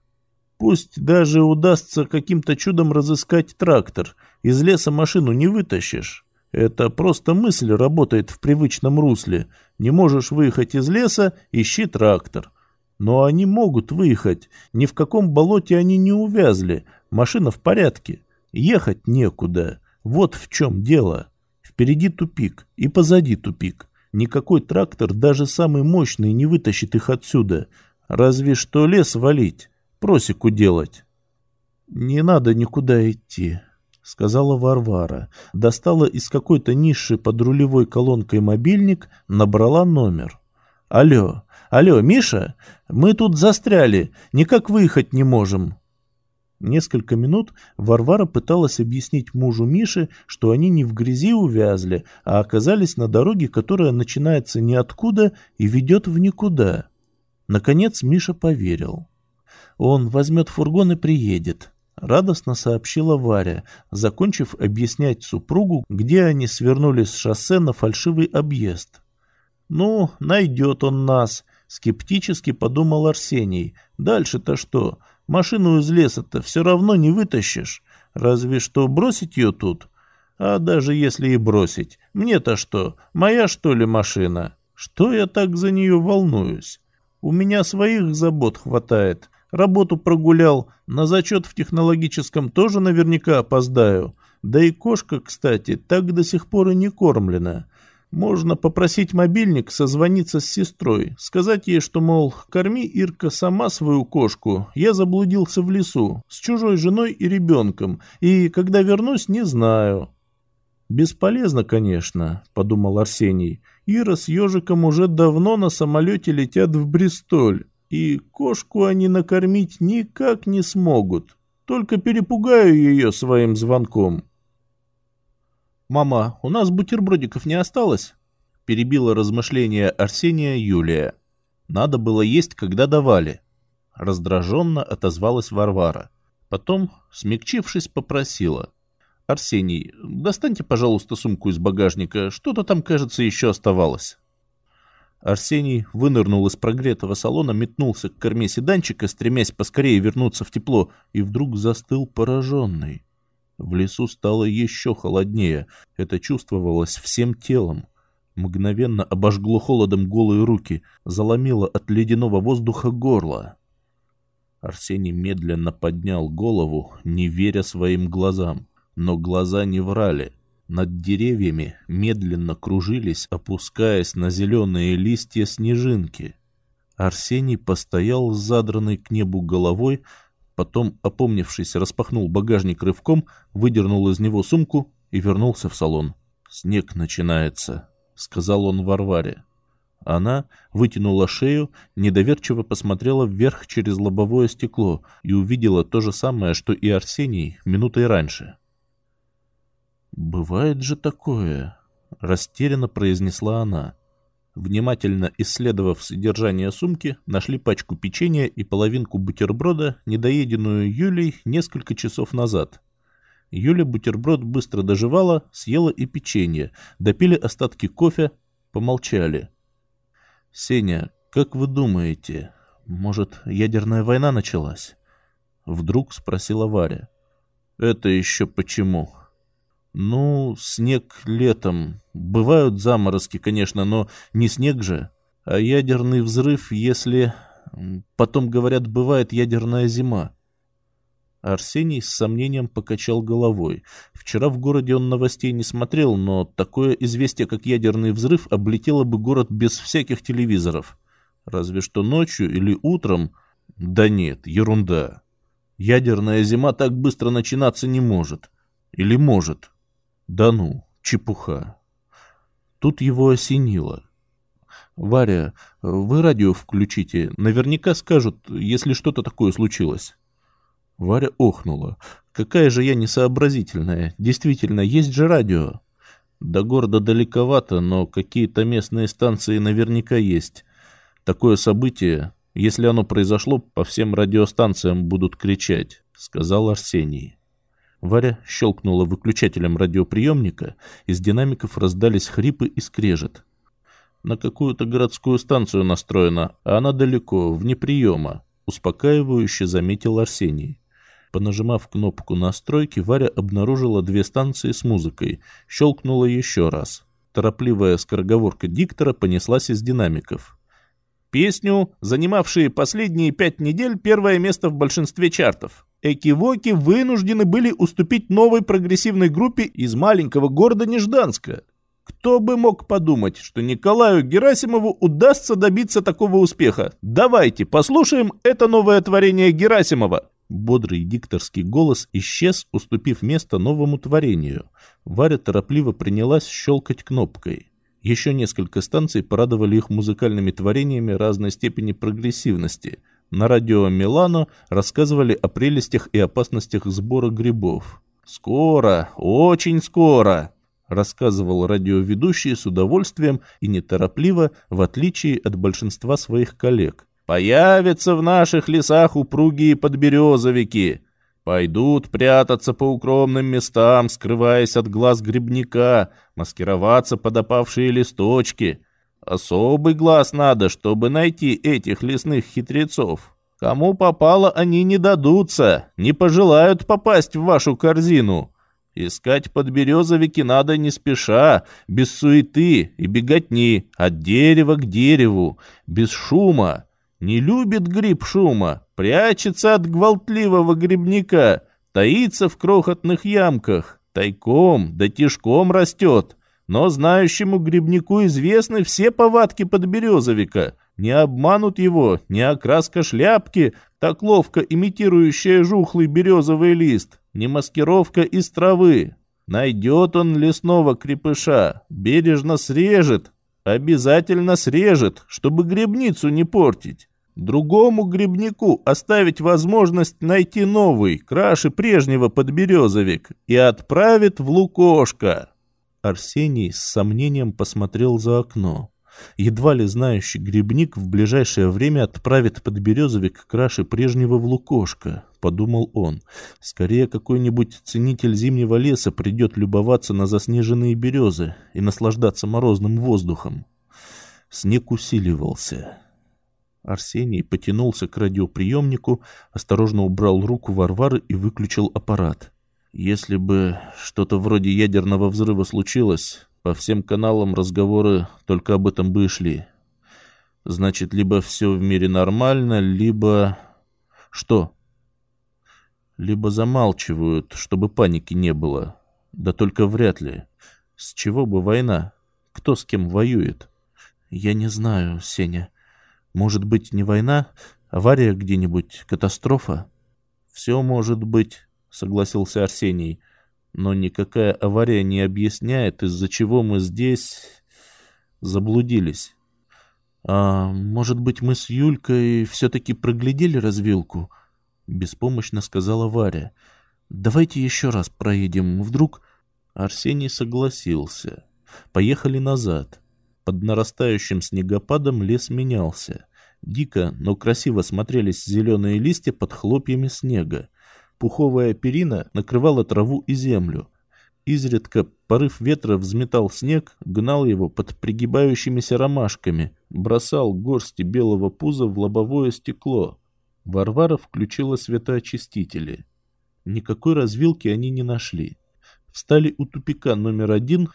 Пусть даже удастся каким-то чудом разыскать трактор, из леса машину не вытащишь. Это просто мысль работает в привычном русле. Не можешь выехать из леса, ищи трактор. Но они могут выехать. Ни в каком болоте они не увязли. Машина в порядке. Ехать некуда. Вот в чем дело. Впереди тупик и позади тупик. Никакой трактор, даже самый мощный, не вытащит их отсюда. Разве что лес валить, просеку делать. «Не надо никуда идти», — сказала Варвара. Достала из какой-то ниши под рулевой колонкой мобильник, набрала номер. «Алло, алло, Миша, мы тут застряли, никак выехать не можем». Несколько минут Варвара пыталась объяснить мужу Миши, что они не в грязи увязли, а оказались на дороге, которая начинается ниоткуда и ведет в никуда. Наконец Миша поверил. «Он возьмет фургон и приедет», — радостно сообщила Варя, закончив объяснять супругу, где они свернули с шоссе на фальшивый объезд. «Ну, найдет он нас», — скептически подумал Арсений. «Дальше-то что?» Машину из леса-то все равно не вытащишь. Разве что бросить ее тут. А даже если и бросить, мне-то что, моя что ли машина? Что я так за нее волнуюсь? У меня своих забот хватает. Работу прогулял, на зачет в технологическом тоже наверняка опоздаю. Да и кошка, кстати, так до сих пор и не кормлена. Можно попросить мобильник созвониться с сестрой, сказать ей, что, мол, корми, Ирка, сама свою кошку, я заблудился в лесу, с чужой женой и ребенком, и когда вернусь, не знаю. Бесполезно, конечно, подумал Арсений. Ира с ежиком уже давно на самолете летят в Бристоль, и кошку они накормить никак не смогут. Только перепугаю ее своим звонком. «Мама, у нас бутербродиков не осталось?» Перебила размышления Арсения Юлия. «Надо было есть, когда давали». Раздраженно отозвалась Варвара. Потом, смягчившись, попросила. «Арсений, достаньте, пожалуйста, сумку из багажника. Что-то там, кажется, еще оставалось». Арсений вынырнул из прогретого салона, метнулся к корме седанчика, стремясь поскорее вернуться в тепло, и вдруг застыл пораженный. В лесу стало еще холоднее, это чувствовалось всем телом. Мгновенно обожгло холодом голые руки, заломило от ледяного воздуха горло. Арсений медленно поднял голову, не веря своим глазам. Но глаза не врали. Над деревьями медленно кружились, опускаясь на зеленые листья снежинки. Арсений постоял с задранной к небу головой, Потом, опомнившись, распахнул багажник рывком, выдернул из него сумку и вернулся в салон. «Снег начинается», — сказал он Варваре. Она вытянула шею, недоверчиво посмотрела вверх через лобовое стекло и увидела то же самое, что и Арсений минутой раньше. «Бывает же такое», — растерянно произнесла она. Внимательно исследовав содержание сумки, нашли пачку печенья и половинку бутерброда, недоеденную Юлей несколько часов назад. Юля бутерброд быстро доживала, съела и печенье, допили остатки кофе, помолчали. «Сеня, как вы думаете, может, ядерная война началась?» Вдруг спросила Варя. «Это еще почему?» Ну, снег летом. Бывают заморозки, конечно, но не снег же. А ядерный взрыв, если... Потом, говорят, бывает ядерная зима. Арсений с сомнением покачал головой. Вчера в городе он новостей не смотрел, но такое известие, как ядерный взрыв, облетело бы город без всяких телевизоров. Разве что ночью или утром... Да нет, ерунда. Ядерная зима так быстро начинаться не может. Или может. Да ну, чепуха. Тут его осенило. «Варя, вы радио включите. Наверняка скажут, если что-то такое случилось». Варя охнула. «Какая же я несообразительная. Действительно, есть же радио». До города далековато, но какие-то местные станции наверняка есть. Такое событие, если оно произошло, по всем радиостанциям будут кричать, сказал Арсений. Варя щелкнула выключателем радиоприемника, из динамиков раздались хрипы и скрежет. «На какую-то городскую станцию настроена, а она далеко, вне приема», — успокаивающе заметил Арсений. Понажимав кнопку настройки, Варя обнаружила две станции с музыкой, щелкнула еще раз. Торопливая скороговорка диктора понеслась из динамиков. Песню, занимавшие последние пять недель первое место в большинстве чартов. Экивоки вынуждены были уступить новой прогрессивной группе из маленького города Нежданска. Кто бы мог подумать, что Николаю Герасимову удастся добиться такого успеха? Давайте послушаем это новое творение Герасимова. Бодрый дикторский голос исчез, уступив место новому творению. Варя торопливо принялась щелкать кнопкой. Еще несколько станций порадовали их музыкальными творениями разной степени прогрессивности – на радио Милано рассказывали о прелестях и опасностях сбора грибов. «Скоро, очень скоро!» рассказывал радиоведущий с удовольствием и неторопливо, в отличие от большинства своих коллег. «Появятся в наших лесах упругие подберезовики. Пойдут прятаться по укромным местам, скрываясь от глаз грибника, маскироваться под опавшие листочки. Особый глаз надо, чтобы найти этих лесных хитрецов. Кому попало, они не дадутся, не пожелают попасть в вашу корзину. Искать подберезовики надо не спеша, без суеты и беготни, от дерева к дереву, без шума. Не любит гриб шума, прячется от гвалтливого грибника, таится в крохотных ямках, тайком да тишком растет. Но знающему грибнику известны все повадки подберезовика. Не обманут его ни окраска шляпки, так ловко имитирующая жухлый березовый лист, ни маскировка из травы. Найдет он лесного крепыша, бережно срежет, обязательно срежет, чтобы грибницу не портить. Другому грибнику оставить возможность найти новый, краше прежнего подберезовик, и отправит в лукошко. Арсений с сомнением посмотрел за окно. Едва ли знающий грибник в ближайшее время отправит подберезовик краше прежнего в лукошко, подумал он. Скорее какой-нибудь ценитель зимнего леса придет любоваться на заснеженные березы и наслаждаться морозным воздухом. Снег усиливался. Арсений потянулся к радиоприемнику, осторожно убрал руку Варвары и выключил аппарат. Если бы что-то вроде ядерного взрыва случилось, по всем каналам разговоры только об этом бы и шли. Значит, либо все в мире нормально, либо... Что? Либо замалчивают, чтобы паники не было. Да только вряд ли. С чего бы война? Кто с кем воюет? Я не знаю, Сеня. Может быть, не война? Авария где-нибудь? Катастрофа? Все может быть согласился Арсений. Но никакая авария не объясняет, из-за чего мы здесь заблудились. А может быть, мы с Юлькой все-таки проглядели развилку? Беспомощно сказала Варя. Давайте еще раз проедем. Вдруг... Арсений согласился. Поехали назад. Под нарастающим снегопадом лес менялся. Дико, но красиво смотрелись зеленые листья под хлопьями снега. Пуховая перина накрывала траву и землю. Изредка порыв ветра взметал снег, гнал его под пригибающимися ромашками, бросал горсти белого пуза в лобовое стекло. Варвара включила светоочистители. Никакой развилки они не нашли. Встали у тупика номер один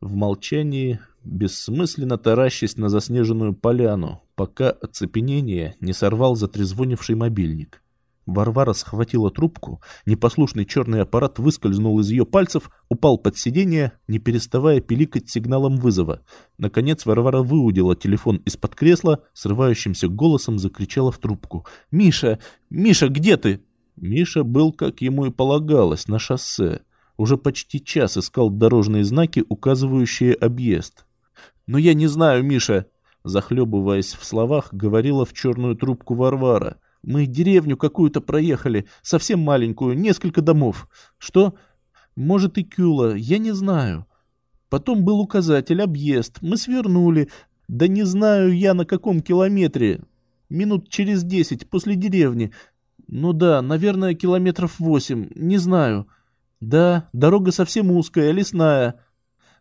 в молчании, бессмысленно таращась на заснеженную поляну, пока оцепенение не сорвал затрезвонивший мобильник. Варвара схватила трубку, непослушный черный аппарат выскользнул из ее пальцев, упал под сиденье, не переставая пиликать сигналом вызова. Наконец Варвара выудила телефон из-под кресла, срывающимся голосом закричала в трубку. «Миша! Миша, где ты?» Миша был, как ему и полагалось, на шоссе. Уже почти час искал дорожные знаки, указывающие объезд. «Но я не знаю, Миша!» Захлебываясь в словах, говорила в черную трубку Варвара — мы деревню какую-то проехали, совсем маленькую, несколько домов. Что? Может и Кюла, я не знаю. Потом был указатель, объезд. Мы свернули. Да не знаю я на каком километре. Минут через десять после деревни. Ну да, наверное, километров восемь, не знаю. Да, дорога совсем узкая, лесная.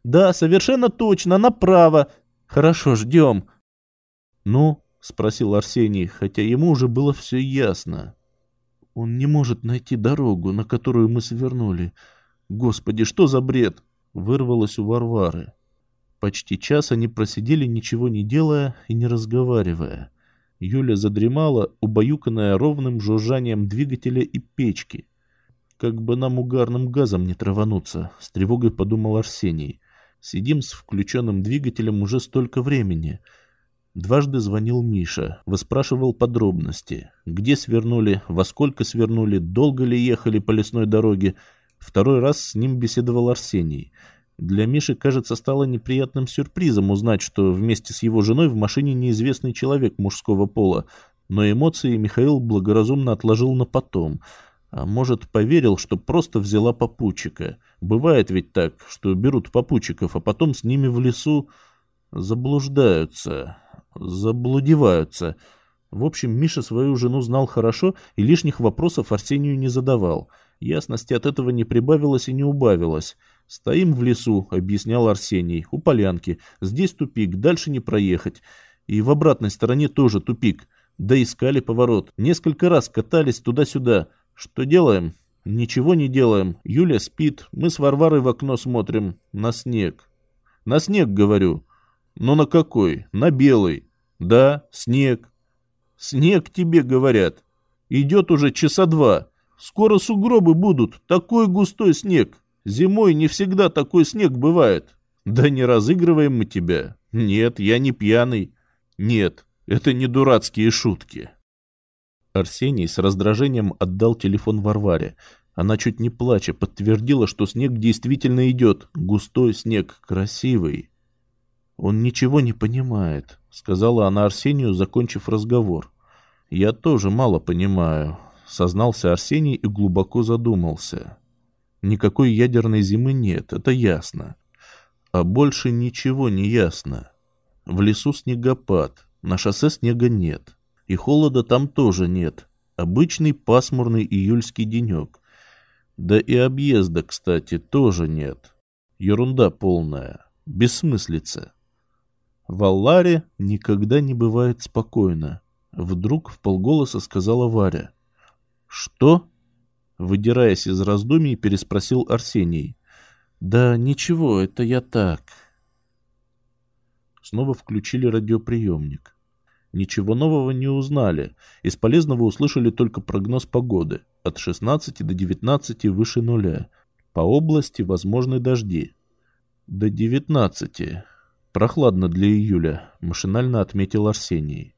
Да, совершенно точно, направо. Хорошо, ждем. Ну, — спросил Арсений, хотя ему уже было все ясно. «Он не может найти дорогу, на которую мы свернули. Господи, что за бред!» — вырвалось у Варвары. Почти час они просидели, ничего не делая и не разговаривая. Юля задремала, убаюканная ровным жужжанием двигателя и печки. «Как бы нам угарным газом не травануться», — с тревогой подумал Арсений. «Сидим с включенным двигателем уже столько времени». Дважды звонил Миша, выспрашивал подробности. Где свернули, во сколько свернули, долго ли ехали по лесной дороге. Второй раз с ним беседовал Арсений. Для Миши, кажется, стало неприятным сюрпризом узнать, что вместе с его женой в машине неизвестный человек мужского пола. Но эмоции Михаил благоразумно отложил на потом. А может, поверил, что просто взяла попутчика. Бывает ведь так, что берут попутчиков, а потом с ними в лесу заблуждаются заблудеваются. В общем, Миша свою жену знал хорошо и лишних вопросов Арсению не задавал. Ясности от этого не прибавилось и не убавилось. «Стоим в лесу», — объяснял Арсений, — «у полянки. Здесь тупик, дальше не проехать. И в обратной стороне тоже тупик. Да искали поворот. Несколько раз катались туда-сюда. Что делаем?» «Ничего не делаем. Юля спит. Мы с Варварой в окно смотрим. На снег». «На снег, говорю». «Но на какой? На белый». «Да, снег». «Снег тебе, говорят. Идет уже часа два. Скоро сугробы будут. Такой густой снег. Зимой не всегда такой снег бывает». «Да не разыгрываем мы тебя». «Нет, я не пьяный». «Нет, это не дурацкие шутки». Арсений с раздражением отдал телефон Варваре. Она чуть не плача подтвердила, что снег действительно идет. Густой снег, красивый. «Он ничего не понимает», — сказала она Арсению, закончив разговор. «Я тоже мало понимаю», — сознался Арсений и глубоко задумался. «Никакой ядерной зимы нет, это ясно. А больше ничего не ясно. В лесу снегопад, на шоссе снега нет, и холода там тоже нет. Обычный пасмурный июльский денек. Да и объезда, кстати, тоже нет. Ерунда полная, бессмыслица. В Алларе никогда не бывает спокойно. Вдруг в полголоса сказала Варя. «Что?» Выдираясь из раздумий, переспросил Арсений. «Да ничего, это я так». Снова включили радиоприемник. Ничего нового не узнали. Из полезного услышали только прогноз погоды. От 16 до 19 выше нуля. По области возможны дожди. До 19. Прохладно для июля, машинально отметил Арсений.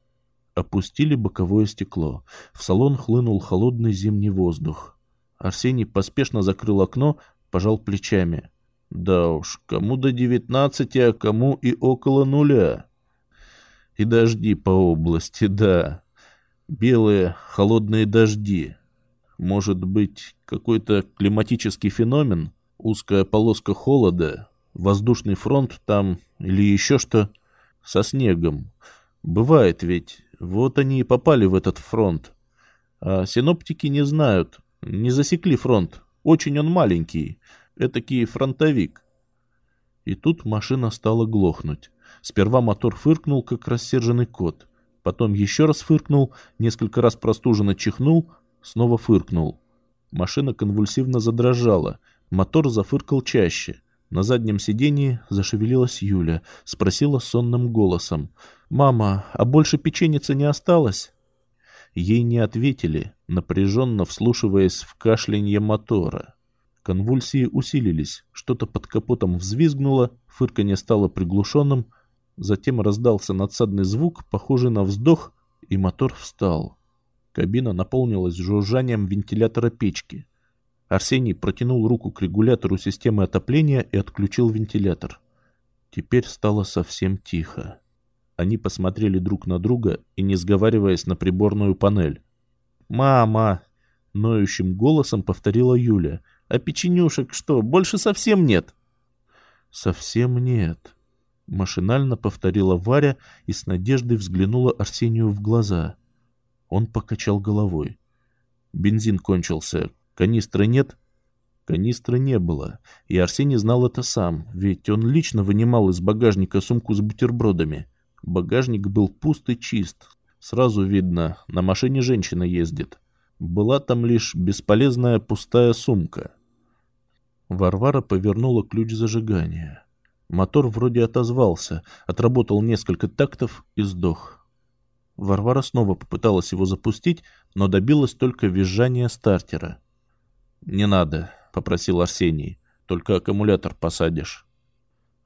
Опустили боковое стекло. В салон хлынул холодный зимний воздух. Арсений поспешно закрыл окно, пожал плечами. Да уж, кому до девятнадцати, а кому и около нуля. И дожди по области, да. Белые холодные дожди. Может быть, какой-то климатический феномен? Узкая полоска холода, воздушный фронт там или еще что. Со снегом. Бывает ведь. Вот они и попали в этот фронт. А синоптики не знают. Не засекли фронт. Очень он маленький. Этакий фронтовик. И тут машина стала глохнуть. Сперва мотор фыркнул, как рассерженный кот. Потом еще раз фыркнул, несколько раз простуженно чихнул, снова фыркнул. Машина конвульсивно задрожала. Мотор зафыркал чаще. На заднем сиденье зашевелилась Юля, спросила сонным голосом. «Мама, а больше печеницы не осталось?» Ей не ответили, напряженно вслушиваясь в кашлянье мотора. Конвульсии усилились, что-то под капотом взвизгнуло, фырканье стало приглушенным, затем раздался надсадный звук, похожий на вздох, и мотор встал. Кабина наполнилась жужжанием вентилятора печки. Арсений протянул руку к регулятору системы отопления и отключил вентилятор. Теперь стало совсем тихо. Они посмотрели друг на друга и, не сговариваясь, на приборную панель. «Мама!» — ноющим голосом повторила Юля. «А печенюшек что, больше совсем нет?» «Совсем нет», — машинально повторила Варя и с надеждой взглянула Арсению в глаза. Он покачал головой. «Бензин кончился. Канистры нет?» Канистры не было, и Арсений знал это сам, ведь он лично вынимал из багажника сумку с бутербродами — Багажник был пуст и чист. Сразу видно, на машине женщина ездит. Была там лишь бесполезная пустая сумка. Варвара повернула ключ зажигания. Мотор вроде отозвался, отработал несколько тактов и сдох. Варвара снова попыталась его запустить, но добилась только визжания стартера. «Не надо», — попросил Арсений, — «только аккумулятор посадишь».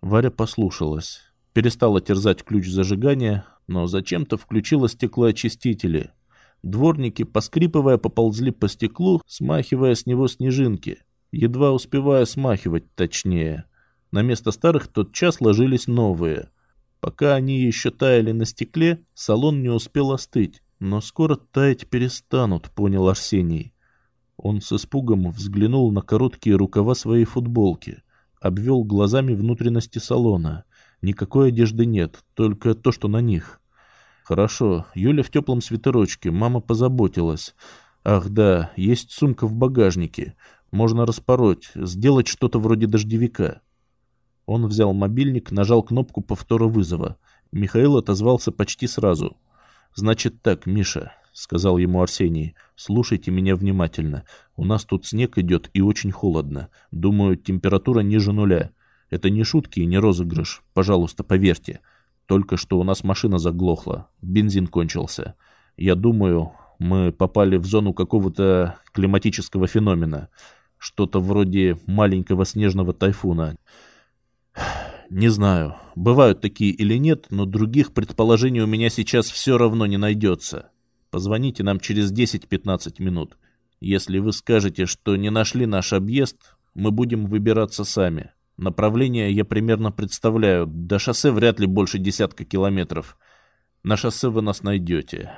Варя послушалась перестала терзать ключ зажигания, но зачем-то включила стеклоочистители. Дворники, поскрипывая, поползли по стеклу, смахивая с него снежинки, едва успевая смахивать точнее. На место старых тотчас ложились новые. Пока они еще таяли на стекле, салон не успел остыть, но скоро таять перестанут, понял Арсений. Он с испугом взглянул на короткие рукава своей футболки, обвел глазами внутренности салона — Никакой одежды нет, только то, что на них. Хорошо, Юля в теплом свитерочке, мама позаботилась. Ах да, есть сумка в багажнике. Можно распороть, сделать что-то вроде дождевика. Он взял мобильник, нажал кнопку повтора вызова. Михаил отозвался почти сразу. «Значит так, Миша», — сказал ему Арсений, — «слушайте меня внимательно. У нас тут снег идет и очень холодно. Думаю, температура ниже нуля. Это не шутки и не розыгрыш, пожалуйста, поверьте. Только что у нас машина заглохла, бензин кончился. Я думаю, мы попали в зону какого-то климатического феномена. Что-то вроде маленького снежного тайфуна. Не знаю, бывают такие или нет, но других предположений у меня сейчас все равно не найдется. Позвоните нам через 10-15 минут. Если вы скажете, что не нашли наш объезд, мы будем выбираться сами. Направление я примерно представляю. До шоссе вряд ли больше десятка километров. На шоссе вы нас найдете.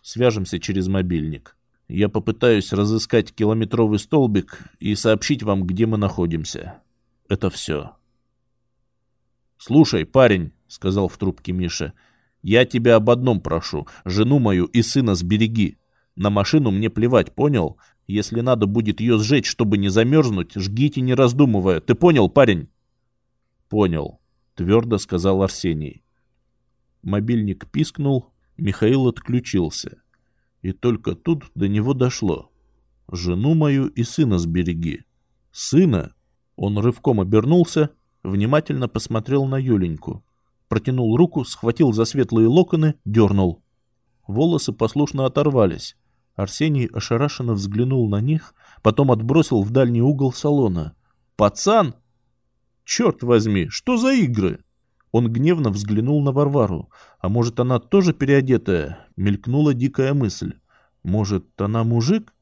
Свяжемся через мобильник. Я попытаюсь разыскать километровый столбик и сообщить вам, где мы находимся. Это все. «Слушай, парень», — сказал в трубке Миша, — «я тебя об одном прошу. Жену мою и сына сбереги. На машину мне плевать, понял? Если надо будет ее сжечь, чтобы не замерзнуть, жгите не раздумывая. Ты понял, парень? Понял, твердо сказал Арсений. Мобильник пискнул, Михаил отключился. И только тут до него дошло. Жену мою и сына сбереги. Сына? Он рывком обернулся, внимательно посмотрел на Юленьку. Протянул руку, схватил за светлые локоны, дернул. Волосы послушно оторвались. Арсений ошарашенно взглянул на них, потом отбросил в дальний угол салона. «Пацан! Черт возьми, что за игры?» Он гневно взглянул на Варвару. А может, она тоже переодетая? Мелькнула дикая мысль. Может, она мужик?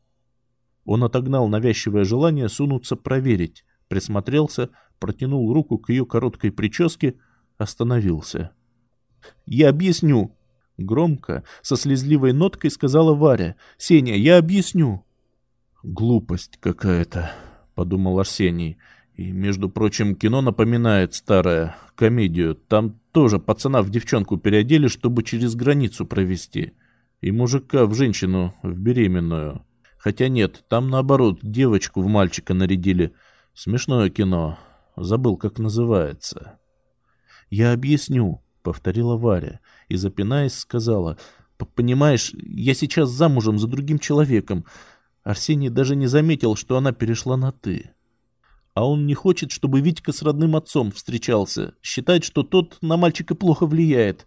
Он отогнал навязчивое желание сунуться проверить. Присмотрелся, протянул руку к ее короткой прическе, остановился. «Я объясню», Громко, со слезливой ноткой сказала Варя. «Сеня, я объясню». «Глупость какая-то», — подумал Арсений. «И, между прочим, кино напоминает старое, комедию. Там тоже пацана в девчонку переодели, чтобы через границу провести. И мужика в женщину, в беременную. Хотя нет, там наоборот, девочку в мальчика нарядили. Смешное кино. Забыл, как называется. «Я объясню», — повторила Варя, и, запинаясь, сказала, «Понимаешь, я сейчас замужем за другим человеком. Арсений даже не заметил, что она перешла на «ты». А он не хочет, чтобы Витька с родным отцом встречался. Считает, что тот на мальчика плохо влияет.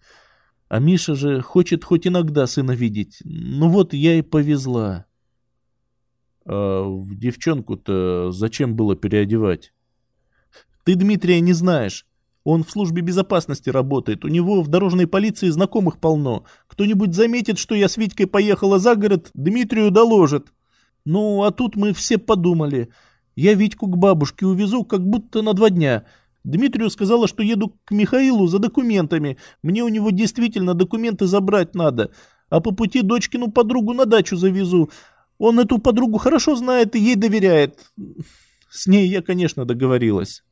А Миша же хочет хоть иногда сына видеть. Ну вот я и повезла. А в девчонку-то зачем было переодевать? Ты Дмитрия не знаешь. Он в службе безопасности работает. У него в дорожной полиции знакомых полно. Кто-нибудь заметит, что я с Витькой поехала за город, Дмитрию доложит. Ну, а тут мы все подумали. Я Витьку к бабушке увезу, как будто на два дня. Дмитрию сказала, что еду к Михаилу за документами. Мне у него действительно документы забрать надо. А по пути дочкину подругу на дачу завезу. Он эту подругу хорошо знает и ей доверяет. С ней я, конечно, договорилась.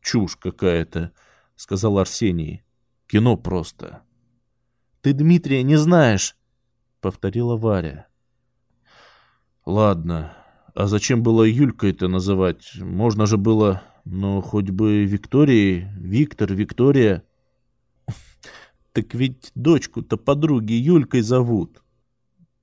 «Чушь какая-то», — сказал Арсений. «Кино просто». «Ты Дмитрия не знаешь», — повторила Варя. «Ладно, а зачем было Юлькой это называть? Можно же было, ну, хоть бы Викторией, Виктор, Виктория». «Так ведь дочку-то подруги Юлькой зовут».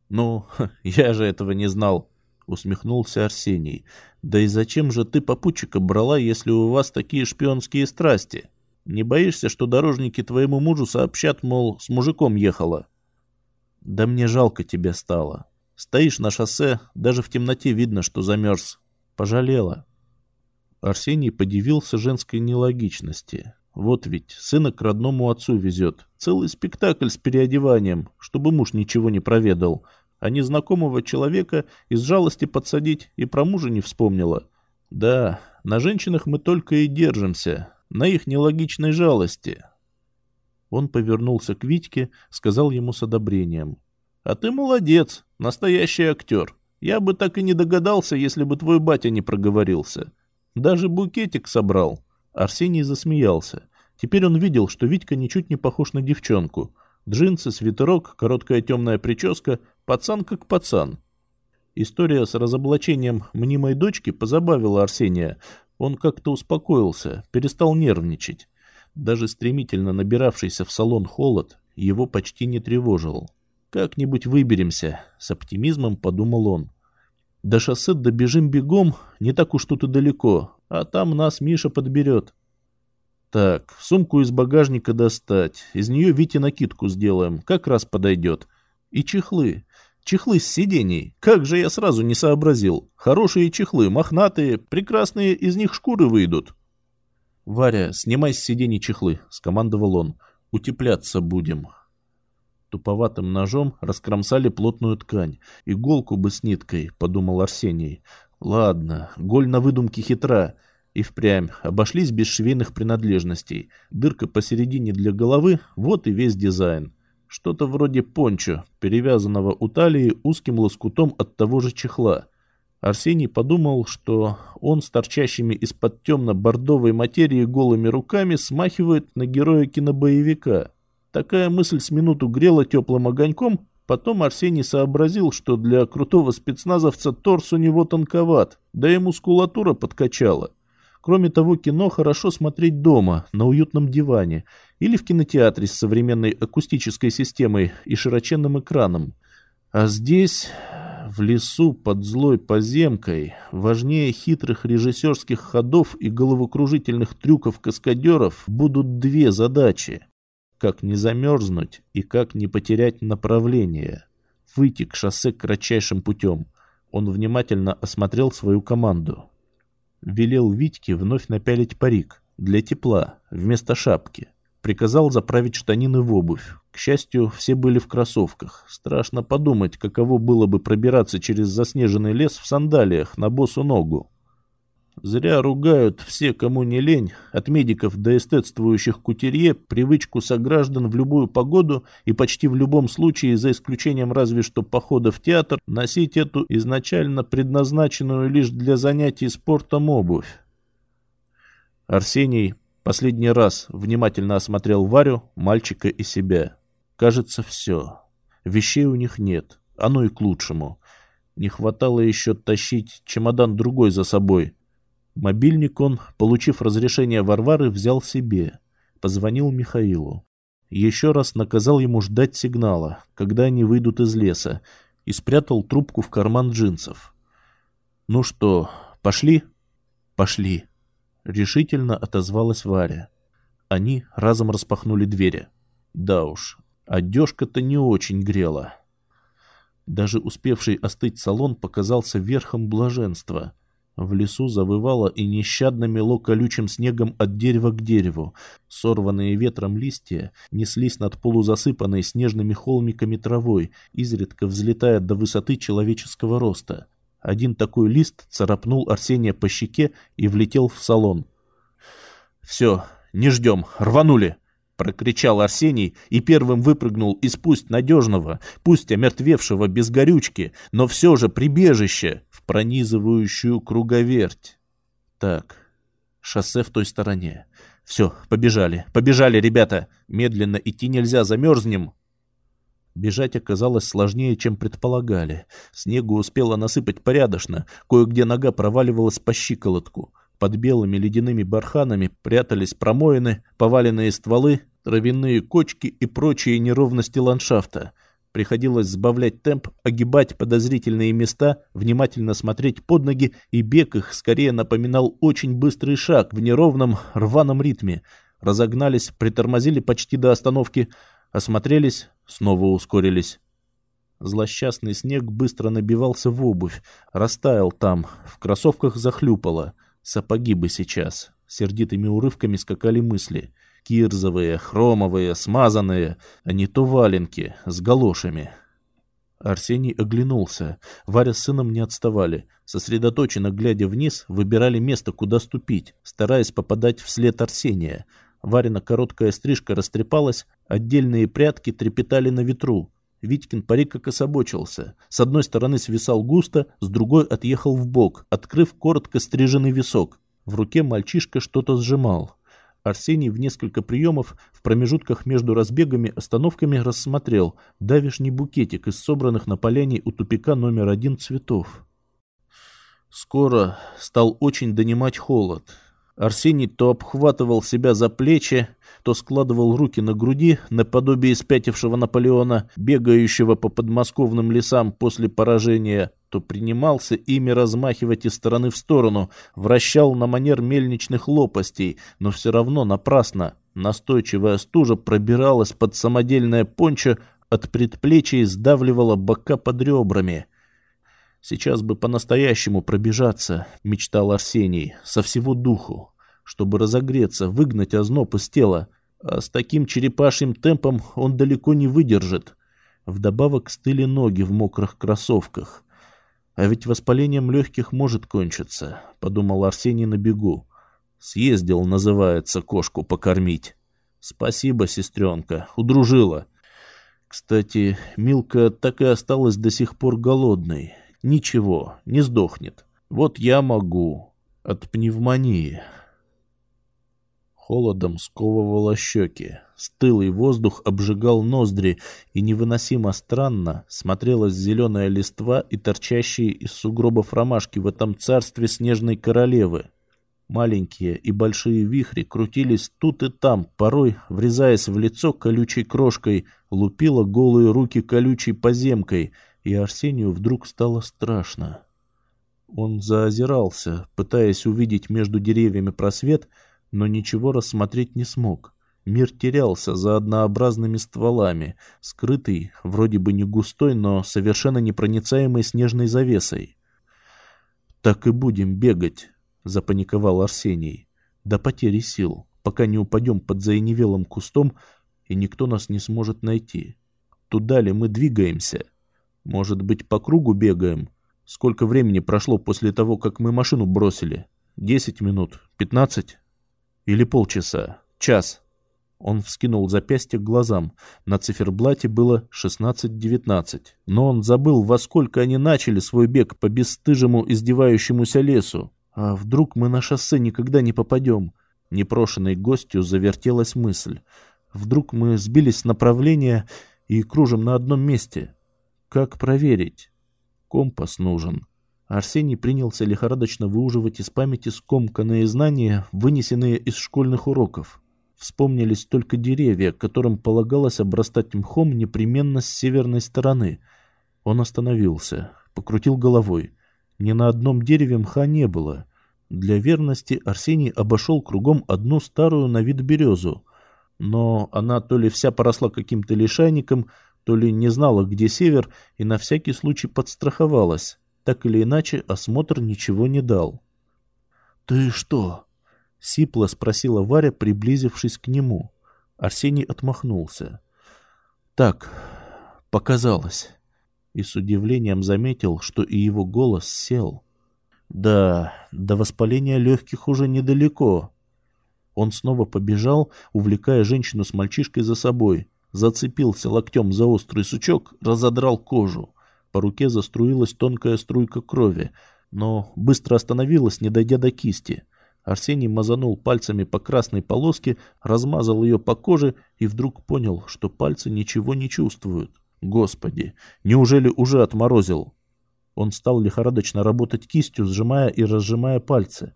«Ну, я же этого не знал», — усмехнулся Арсений. Да и зачем же ты попутчика брала, если у вас такие шпионские страсти? Не боишься, что дорожники твоему мужу сообщат, мол, с мужиком ехала? Да мне жалко тебя стало. Стоишь на шоссе, даже в темноте видно, что замерз. Пожалела. Арсений подивился женской нелогичности. Вот ведь, сына к родному отцу везет. Целый спектакль с переодеванием, чтобы муж ничего не проведал а незнакомого человека из жалости подсадить и про мужа не вспомнила. Да, на женщинах мы только и держимся, на их нелогичной жалости. Он повернулся к Витьке, сказал ему с одобрением. «А ты молодец, настоящий актер. Я бы так и не догадался, если бы твой батя не проговорился. Даже букетик собрал». Арсений засмеялся. Теперь он видел, что Витька ничуть не похож на девчонку. Джинсы, свитерок, короткая темная прическа, Пацан как пацан. История с разоблачением мнимой дочки позабавила Арсения. Он как-то успокоился, перестал нервничать. Даже стремительно набиравшийся в салон холод его почти не тревожил. «Как-нибудь выберемся», — с оптимизмом подумал он. «До шоссе добежим бегом, не так уж тут и далеко, а там нас Миша подберет». «Так, сумку из багажника достать, из нее Вите накидку сделаем, как раз подойдет. И чехлы, Чехлы с сидений. Как же я сразу не сообразил. Хорошие чехлы, мохнатые, прекрасные из них шкуры выйдут. «Варя, снимай с сидений чехлы», — скомандовал он. «Утепляться будем». Туповатым ножом раскромсали плотную ткань. «Иголку бы с ниткой», — подумал Арсений. «Ладно, голь на выдумке хитра». И впрямь обошлись без швейных принадлежностей. Дырка посередине для головы — вот и весь дизайн. Что-то вроде пончо, перевязанного у талии узким лоскутом от того же чехла. Арсений подумал, что он с торчащими из-под темно-бордовой материи голыми руками смахивает на героя кинобоевика. Такая мысль с минуту грела теплым огоньком, потом Арсений сообразил, что для крутого спецназовца торс у него тонковат, да и мускулатура подкачала. Кроме того, кино хорошо смотреть дома, на уютном диване, или в кинотеатре с современной акустической системой и широченным экраном. А здесь, в лесу под злой поземкой, важнее хитрых режиссерских ходов и головокружительных трюков каскадеров будут две задачи. Как не замерзнуть и как не потерять направление. Выйти к шоссе кратчайшим путем. Он внимательно осмотрел свою команду. Велел Витьке вновь напялить парик, для тепла, вместо шапки. Приказал заправить штанины в обувь. К счастью, все были в кроссовках. Страшно подумать, каково было бы пробираться через заснеженный лес в сандалиях на босу ногу. Зря ругают все, кому не лень, от медиков до эстетствующих кутерье, привычку сограждан в любую погоду и почти в любом случае, за исключением разве что похода в театр, носить эту изначально предназначенную лишь для занятий спортом обувь. Арсений Последний раз внимательно осмотрел Варю, мальчика и себя. Кажется, все. Вещей у них нет. Оно и к лучшему. Не хватало еще тащить чемодан другой за собой. Мобильник он, получив разрешение Варвары, взял себе. Позвонил Михаилу. Еще раз наказал ему ждать сигнала, когда они выйдут из леса, и спрятал трубку в карман джинсов. «Ну что, пошли?» «Пошли», — решительно отозвалась Варя. Они разом распахнули двери. Да уж, одежка-то не очень грела. Даже успевший остыть салон показался верхом блаженства. В лесу завывало и нещадно мело колючим снегом от дерева к дереву. Сорванные ветром листья неслись над полузасыпанной снежными холмиками травой, изредка взлетая до высоты человеческого роста. Один такой лист царапнул Арсения по щеке и влетел в салон. «Все, не ждем, рванули!» — прокричал Арсений и первым выпрыгнул из пусть надежного, пусть омертвевшего без горючки, но все же прибежище в пронизывающую круговерть. Так, шоссе в той стороне. Все, побежали, побежали, ребята. Медленно идти нельзя, замерзнем. Бежать оказалось сложнее, чем предполагали. Снегу успело насыпать порядочно, кое-где нога проваливалась по щиколотку. Под белыми ледяными барханами прятались промоины, поваленные стволы, травяные кочки и прочие неровности ландшафта. Приходилось сбавлять темп, огибать подозрительные места, внимательно смотреть под ноги, и бег их скорее напоминал очень быстрый шаг в неровном, рваном ритме. Разогнались, притормозили почти до остановки, осмотрелись, снова ускорились. Злосчастный снег быстро набивался в обувь, растаял там, в кроссовках захлюпало — Сапоги бы сейчас. Сердитыми урывками скакали мысли. Кирзовые, хромовые, смазанные, а не то валенки, с галошами. Арсений оглянулся. Варя с сыном не отставали. Сосредоточенно глядя вниз, выбирали место, куда ступить, стараясь попадать вслед Арсения. Варина короткая стрижка растрепалась, отдельные прятки трепетали на ветру. Витькин парик кособочился. С одной стороны свисал густо, с другой отъехал в бок, открыв коротко стриженный висок. В руке мальчишка что-то сжимал. Арсений в несколько приемов в промежутках между разбегами остановками рассмотрел давишний букетик из собранных на поляне у тупика номер один цветов. Скоро стал очень донимать холод. Арсений то обхватывал себя за плечи, то складывал руки на груди, наподобие спятившего Наполеона, бегающего по подмосковным лесам после поражения, то принимался ими размахивать из стороны в сторону, вращал на манер мельничных лопастей, но все равно напрасно. Настойчивая стужа пробиралась под самодельное пончо, от предплечий сдавливала бока под ребрами. Сейчас бы по-настоящему пробежаться, мечтал Арсений, со всего духу, чтобы разогреться, выгнать озноб из тела, а с таким черепашьим темпом он далеко не выдержит. Вдобавок стыли ноги в мокрых кроссовках. А ведь воспалением легких может кончиться, подумал Арсений на бегу. Съездил, называется, кошку покормить. Спасибо, сестренка, удружила. Кстати, Милка так и осталась до сих пор голодной. Ничего, не сдохнет. Вот я могу. От пневмонии. Холодом сковывало щеки. Стылый воздух обжигал ноздри, и невыносимо странно смотрелась зеленая листва и торчащие из сугробов ромашки в этом царстве снежной королевы. Маленькие и большие вихри крутились тут и там, порой, врезаясь в лицо колючей крошкой, лупило голые руки колючей поземкой — и Арсению вдруг стало страшно. Он заозирался, пытаясь увидеть между деревьями просвет, но ничего рассмотреть не смог. Мир терялся за однообразными стволами, скрытый, вроде бы не густой, но совершенно непроницаемой снежной завесой. «Так и будем бегать», — запаниковал Арсений, — «до потери сил, пока не упадем под заиневелым кустом, и никто нас не сможет найти. Туда ли мы двигаемся?» Может быть, по кругу бегаем? Сколько времени прошло после того, как мы машину бросили? Десять минут? Пятнадцать? Или полчаса? Час?» Он вскинул запястье к глазам. На циферблате было 16-19. Но он забыл, во сколько они начали свой бег по бесстыжему издевающемуся лесу. А вдруг мы на шоссе никогда не попадем? Непрошенной гостью завертелась мысль. Вдруг мы сбились с направления и кружим на одном месте. Как проверить? Компас нужен. Арсений принялся лихорадочно выуживать из памяти скомканные знания, вынесенные из школьных уроков. Вспомнились только деревья, которым полагалось обрастать мхом непременно с северной стороны. Он остановился, покрутил головой. Ни на одном дереве мха не было. Для верности Арсений обошел кругом одну старую на вид березу. Но она то ли вся поросла каким-то лишайником, то ли не знала, где север, и на всякий случай подстраховалась. Так или иначе, осмотр ничего не дал. «Ты что?» — сипло спросила Варя, приблизившись к нему. Арсений отмахнулся. «Так, показалось». И с удивлением заметил, что и его голос сел. «Да, до воспаления легких уже недалеко». Он снова побежал, увлекая женщину с мальчишкой за собой. Зацепился локтем за острый сучок, разодрал кожу. По руке заструилась тонкая струйка крови, но быстро остановилась, не дойдя до кисти. Арсений мазанул пальцами по красной полоске, размазал ее по коже и вдруг понял, что пальцы ничего не чувствуют. Господи, неужели уже отморозил? Он стал лихорадочно работать кистью, сжимая и разжимая пальцы.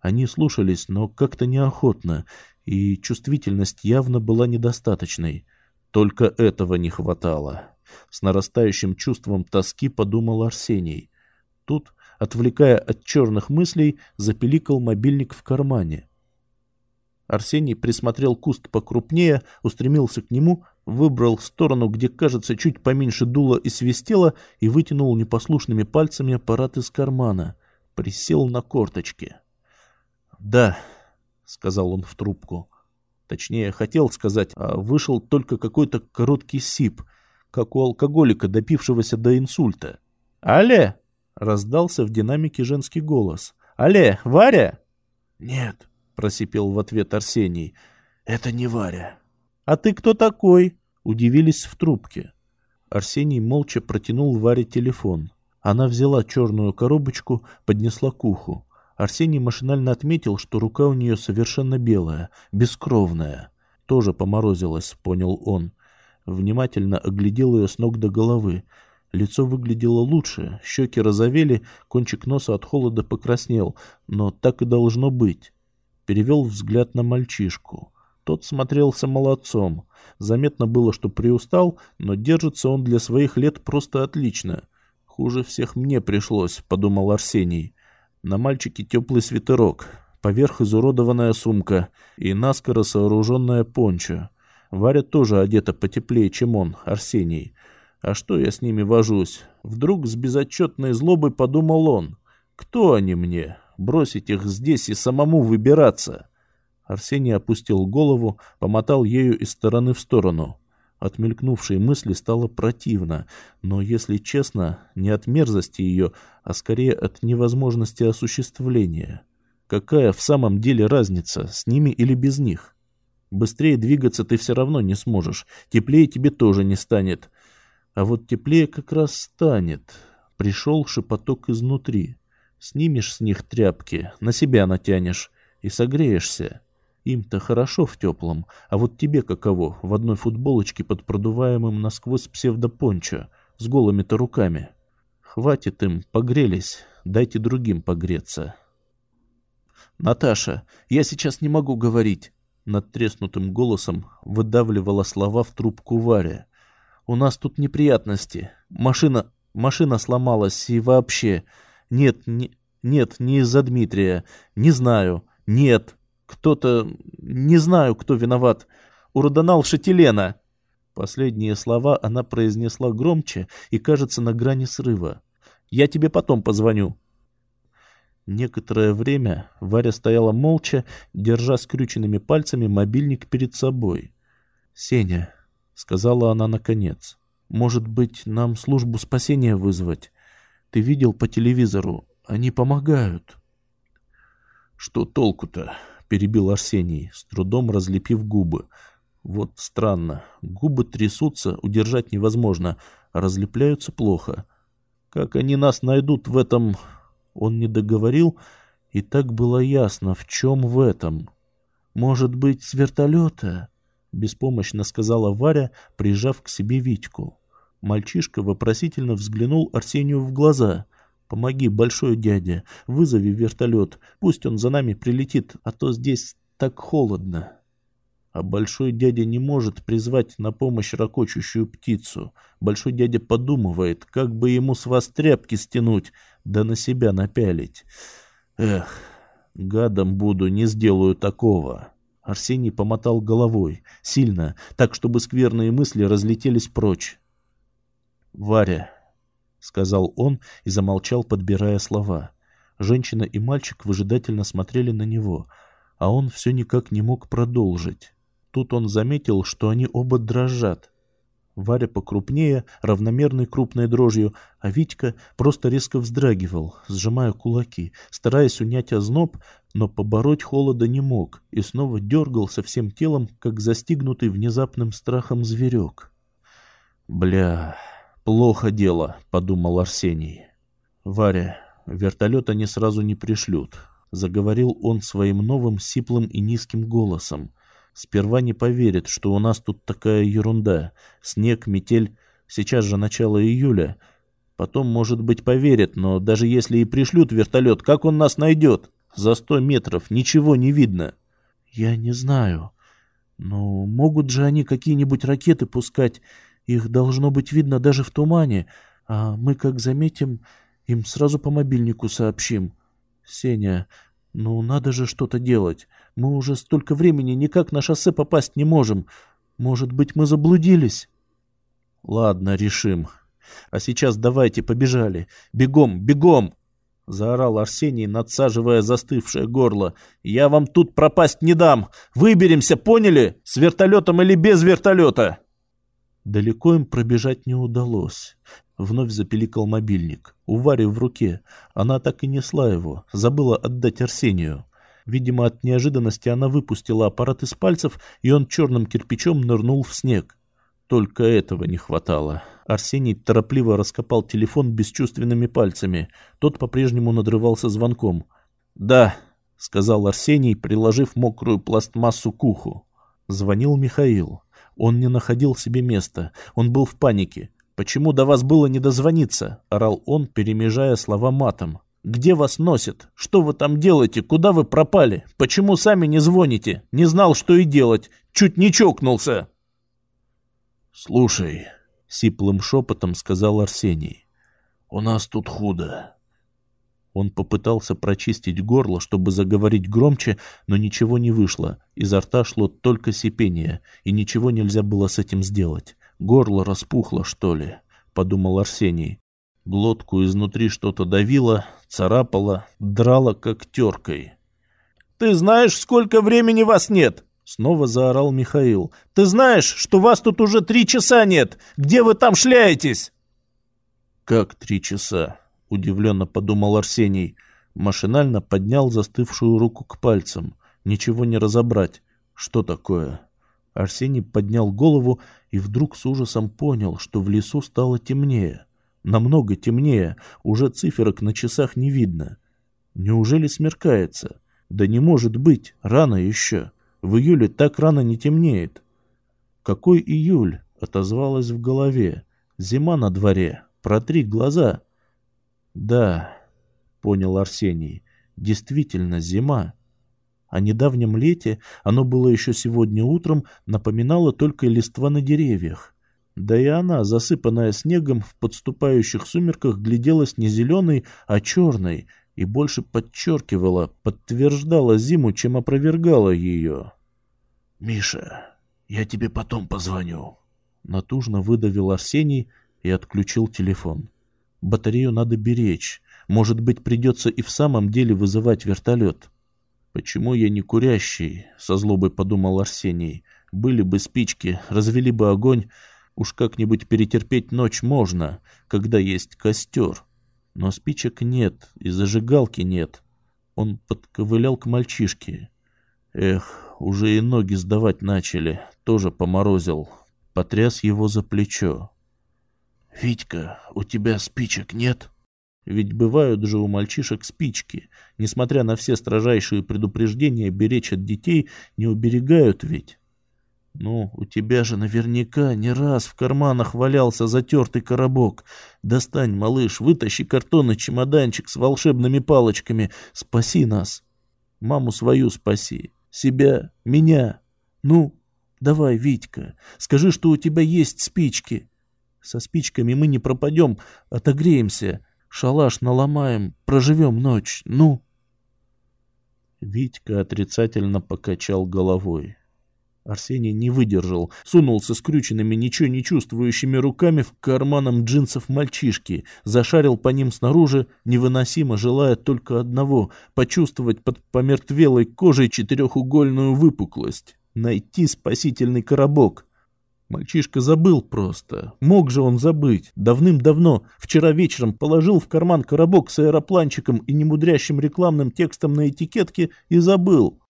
Они слушались, но как-то неохотно, и чувствительность явно была недостаточной. Только этого не хватало. С нарастающим чувством тоски подумал Арсений. Тут Отвлекая от черных мыслей, запеликал мобильник в кармане. Арсений присмотрел куст покрупнее, устремился к нему, выбрал сторону, где, кажется, чуть поменьше дуло и свистело, и вытянул непослушными пальцами аппарат из кармана. Присел на корточки. «Да», — сказал он в трубку. Точнее, хотел сказать, а вышел только какой-то короткий сип, как у алкоголика, допившегося до инсульта. «Алле!» Раздался в динамике женский голос. «Алле, Варя?» «Нет», — просипел в ответ Арсений. «Это не Варя». «А ты кто такой?» — удивились в трубке. Арсений молча протянул Варе телефон. Она взяла черную коробочку, поднесла к уху. Арсений машинально отметил, что рука у нее совершенно белая, бескровная. Тоже поморозилась, понял он. Внимательно оглядел ее с ног до головы. Лицо выглядело лучше, щеки розовели, кончик носа от холода покраснел, но так и должно быть. Перевел взгляд на мальчишку. Тот смотрелся молодцом. Заметно было, что приустал, но держится он для своих лет просто отлично. Хуже всех мне пришлось, подумал Арсений. На мальчике теплый свитерок, поверх изуродованная сумка и наскоро сооруженная пончо. Варя тоже одета потеплее, чем он, Арсений. А что я с ними вожусь? Вдруг с безотчетной злобой подумал он. Кто они мне? Бросить их здесь и самому выбираться? Арсений опустил голову, помотал ею из стороны в сторону. От мелькнувшей мысли стало противно, но, если честно, не от мерзости ее, а скорее от невозможности осуществления. Какая в самом деле разница, с ними или без них? Быстрее двигаться ты все равно не сможешь, теплее тебе тоже не станет. А вот теплее как раз станет. Пришел шепоток изнутри. Снимешь с них тряпки, на себя натянешь и согреешься. Им-то хорошо в теплом, а вот тебе каково, в одной футболочке под продуваемым насквозь псевдопончо, с голыми-то руками. Хватит им, погрелись, дайте другим погреться. «Наташа, я сейчас не могу говорить», — над треснутым голосом выдавливала слова в трубку Варя. У нас тут неприятности. Машина, машина сломалась и вообще... Нет, не, нет, не из-за Дмитрия. Не знаю. Нет. Кто-то... Не знаю, кто виноват. Уродонал Шатилена. Последние слова она произнесла громче и, кажется, на грани срыва. «Я тебе потом позвоню». Некоторое время Варя стояла молча, держа скрюченными пальцами мобильник перед собой. «Сеня, — сказала она наконец. «Может быть, нам службу спасения вызвать? Ты видел по телевизору? Они помогают». «Что толку-то?» — перебил Арсений, с трудом разлепив губы. «Вот странно. Губы трясутся, удержать невозможно, разлепляются плохо. Как они нас найдут в этом...» Он не договорил, и так было ясно, в чем в этом. Может быть, с вертолета?» — беспомощно сказала Варя, прижав к себе Витьку. Мальчишка вопросительно взглянул Арсению в глаза. «Помоги, большой дядя, вызови вертолет, пусть он за нами прилетит, а то здесь так холодно». А большой дядя не может призвать на помощь ракочущую птицу. Большой дядя подумывает, как бы ему с вас тряпки стянуть, да на себя напялить. Эх, гадом буду, не сделаю такого. Арсений помотал головой, сильно, так, чтобы скверные мысли разлетелись прочь. «Варя», — сказал он и замолчал, подбирая слова. Женщина и мальчик выжидательно смотрели на него, а он все никак не мог продолжить. Тут он заметил, что они оба дрожат. Варя покрупнее, равномерной крупной дрожью, а Витька просто резко вздрагивал, сжимая кулаки, стараясь унять озноб, но побороть холода не мог и снова дергался всем телом, как застигнутый внезапным страхом зверек. «Бля, плохо дело», — подумал Арсений. «Варя, вертолет они сразу не пришлют», — заговорил он своим новым сиплым и низким голосом, — Сперва не поверит, что у нас тут такая ерунда. Снег, метель, сейчас же начало июля. Потом, может быть, поверит, но даже если и пришлют вертолет, как он нас найдет? За сто метров ничего не видно. Я не знаю. Но могут же они какие-нибудь ракеты пускать. Их должно быть видно даже в тумане. А мы, как заметим, им сразу по мобильнику сообщим. Сеня, ну надо же что-то делать. Мы уже столько времени никак на шоссе попасть не можем. Может быть, мы заблудились? Ладно, решим. А сейчас давайте побежали. Бегом, бегом! Заорал Арсений, надсаживая застывшее горло. «Я вам тут пропасть не дам! Выберемся, поняли? С вертолетом или без вертолета!» Далеко им пробежать не удалось. Вновь запеликал мобильник. У Вари в руке. Она так и несла его. Забыла отдать Арсению. Видимо, от неожиданности она выпустила аппарат из пальцев, и он черным кирпичом нырнул в снег. Только этого не хватало. Арсений торопливо раскопал телефон бесчувственными пальцами. Тот по-прежнему надрывался звонком. «Да», — сказал Арсений, приложив мокрую пластмассу к уху. Звонил Михаил. Он не находил себе места. Он был в панике. «Почему до вас было не дозвониться?» — орал он, перемежая слова матом. Где вас носит? Что вы там делаете? Куда вы пропали? Почему сами не звоните? Не знал, что и делать. Чуть не чокнулся. Слушай, сиплым шепотом сказал Арсений. У нас тут худо. Он попытался прочистить горло, чтобы заговорить громче, но ничего не вышло. Изо рта шло только сипение, и ничего нельзя было с этим сделать. Горло распухло, что ли, подумал Арсений. Глотку изнутри что-то давило, царапало, драло как теркой. «Ты знаешь, сколько времени вас нет?» Снова заорал Михаил. «Ты знаешь, что вас тут уже три часа нет? Где вы там шляетесь?» «Как три часа?» — удивленно подумал Арсений. Машинально поднял застывшую руку к пальцам. Ничего не разобрать. Что такое? Арсений поднял голову и вдруг с ужасом понял, что в лесу стало темнее. Намного темнее, уже циферок на часах не видно. Неужели смеркается? Да не может быть, рано еще. В июле так рано не темнеет. Какой июль? Отозвалась в голове. Зима на дворе. Протри глаза. Да, понял Арсений. Действительно зима. О недавнем лете, оно было еще сегодня утром, напоминало только листва на деревьях. Да и она, засыпанная снегом, в подступающих сумерках гляделась не зеленой, а черной, и больше подчеркивала, подтверждала зиму, чем опровергала ее. «Миша, я тебе потом позвоню», — натужно выдавил Арсений и отключил телефон. «Батарею надо беречь. Может быть, придется и в самом деле вызывать вертолет». «Почему я не курящий?» — со злобой подумал Арсений. «Были бы спички, развели бы огонь, Уж как-нибудь перетерпеть ночь можно, когда есть костер. Но спичек нет и зажигалки нет. Он подковылял к мальчишке. Эх, уже и ноги сдавать начали, тоже поморозил. Потряс его за плечо. «Витька, у тебя спичек нет?» Ведь бывают же у мальчишек спички. Несмотря на все строжайшие предупреждения, беречь от детей не уберегают ведь. Ну, у тебя же наверняка не раз в карманах валялся затертый коробок. Достань, малыш, вытащи картонный чемоданчик с волшебными палочками. Спаси нас. Маму свою спаси. Себя, меня. Ну, давай, Витька, скажи, что у тебя есть спички. Со спичками мы не пропадем, отогреемся. Шалаш наломаем, проживем ночь. Ну. Витька отрицательно покачал головой. Арсений не выдержал, сунулся скрюченными, ничего не чувствующими руками в карманам джинсов мальчишки, зашарил по ним снаружи, невыносимо желая только одного — почувствовать под помертвелой кожей четырехугольную выпуклость, найти спасительный коробок. Мальчишка забыл просто. Мог же он забыть. Давным-давно, вчера вечером, положил в карман коробок с аэропланчиком и немудрящим рекламным текстом на этикетке и забыл.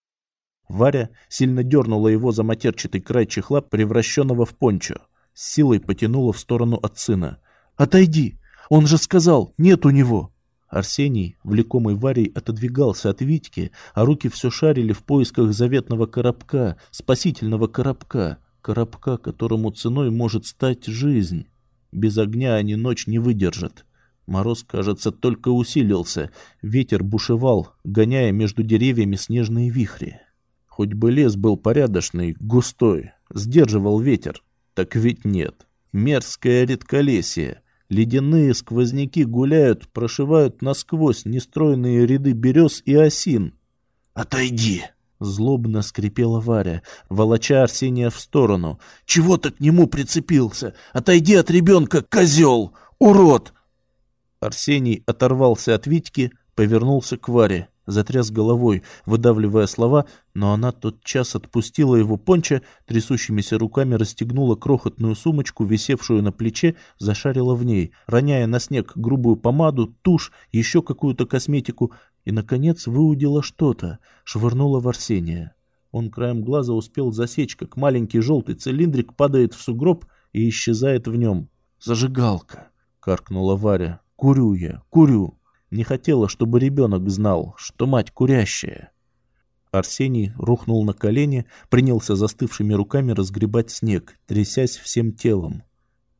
Варя сильно дернула его за матерчатый край чехла, превращенного в пончо. С силой потянула в сторону от сына. «Отойди! Он же сказал, нет у него!» Арсений, влекомый Варей, отодвигался от Витьки, а руки все шарили в поисках заветного коробка, спасительного коробка, коробка, которому ценой может стать жизнь. Без огня они ночь не выдержат. Мороз, кажется, только усилился. Ветер бушевал, гоняя между деревьями снежные вихри. Хоть бы лес был порядочный, густой, сдерживал ветер. Так ведь нет. Мерзкое редколесье. Ледяные сквозняки гуляют, прошивают насквозь нестройные ряды берез и осин. «Отойди!» — злобно скрипела Варя, волоча Арсения в сторону. «Чего ты к нему прицепился? Отойди от ребенка, козел! Урод!» Арсений оторвался от Витьки, повернулся к Варе затряс головой, выдавливая слова, но она тотчас отпустила его понча, трясущимися руками расстегнула крохотную сумочку, висевшую на плече, зашарила в ней, роняя на снег грубую помаду, тушь, еще какую-то косметику, и, наконец, выудила что-то, швырнула в Арсения. Он краем глаза успел засечь, как маленький желтый цилиндрик падает в сугроб и исчезает в нем. «Зажигалка!» — каркнула Варя. «Курю я, курю!» Не хотела, чтобы ребенок знал, что мать курящая. Арсений рухнул на колени, принялся застывшими руками разгребать снег, трясясь всем телом.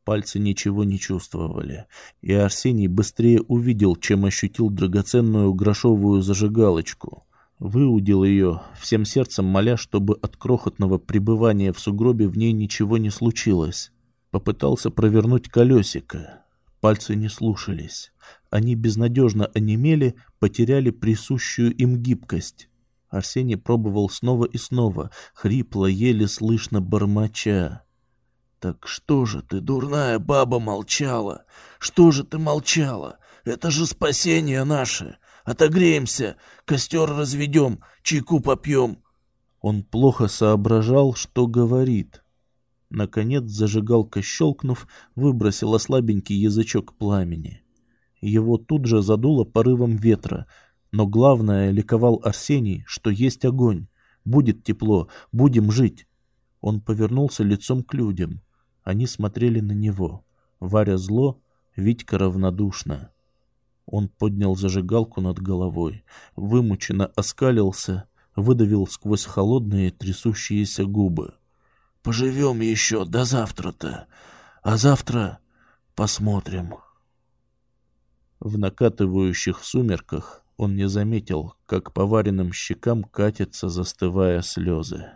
Пальцы ничего не чувствовали, и Арсений быстрее увидел, чем ощутил драгоценную грошовую зажигалочку. Выудил ее, всем сердцем моля, чтобы от крохотного пребывания в сугробе в ней ничего не случилось. Попытался провернуть колесико. Пальцы не слушались. Они безнадежно онемели, потеряли присущую им гибкость. Арсений пробовал снова и снова, хрипло, еле слышно бормоча. «Так что же ты, дурная баба, молчала? Что же ты молчала? Это же спасение наше! Отогреемся, костер разведем, чайку попьем!» Он плохо соображал, что говорит. Наконец, зажигалка щелкнув, выбросила слабенький язычок пламени. Его тут же задуло порывом ветра, но главное, ликовал Арсений, что есть огонь. Будет тепло, будем жить. Он повернулся лицом к людям. Они смотрели на него. Варя зло, Витька равнодушно. Он поднял зажигалку над головой, вымученно оскалился, выдавил сквозь холодные трясущиеся губы. Поживем еще до завтра-то. А завтра посмотрим. В накатывающих сумерках он не заметил, как по вареным щекам катятся, застывая слезы.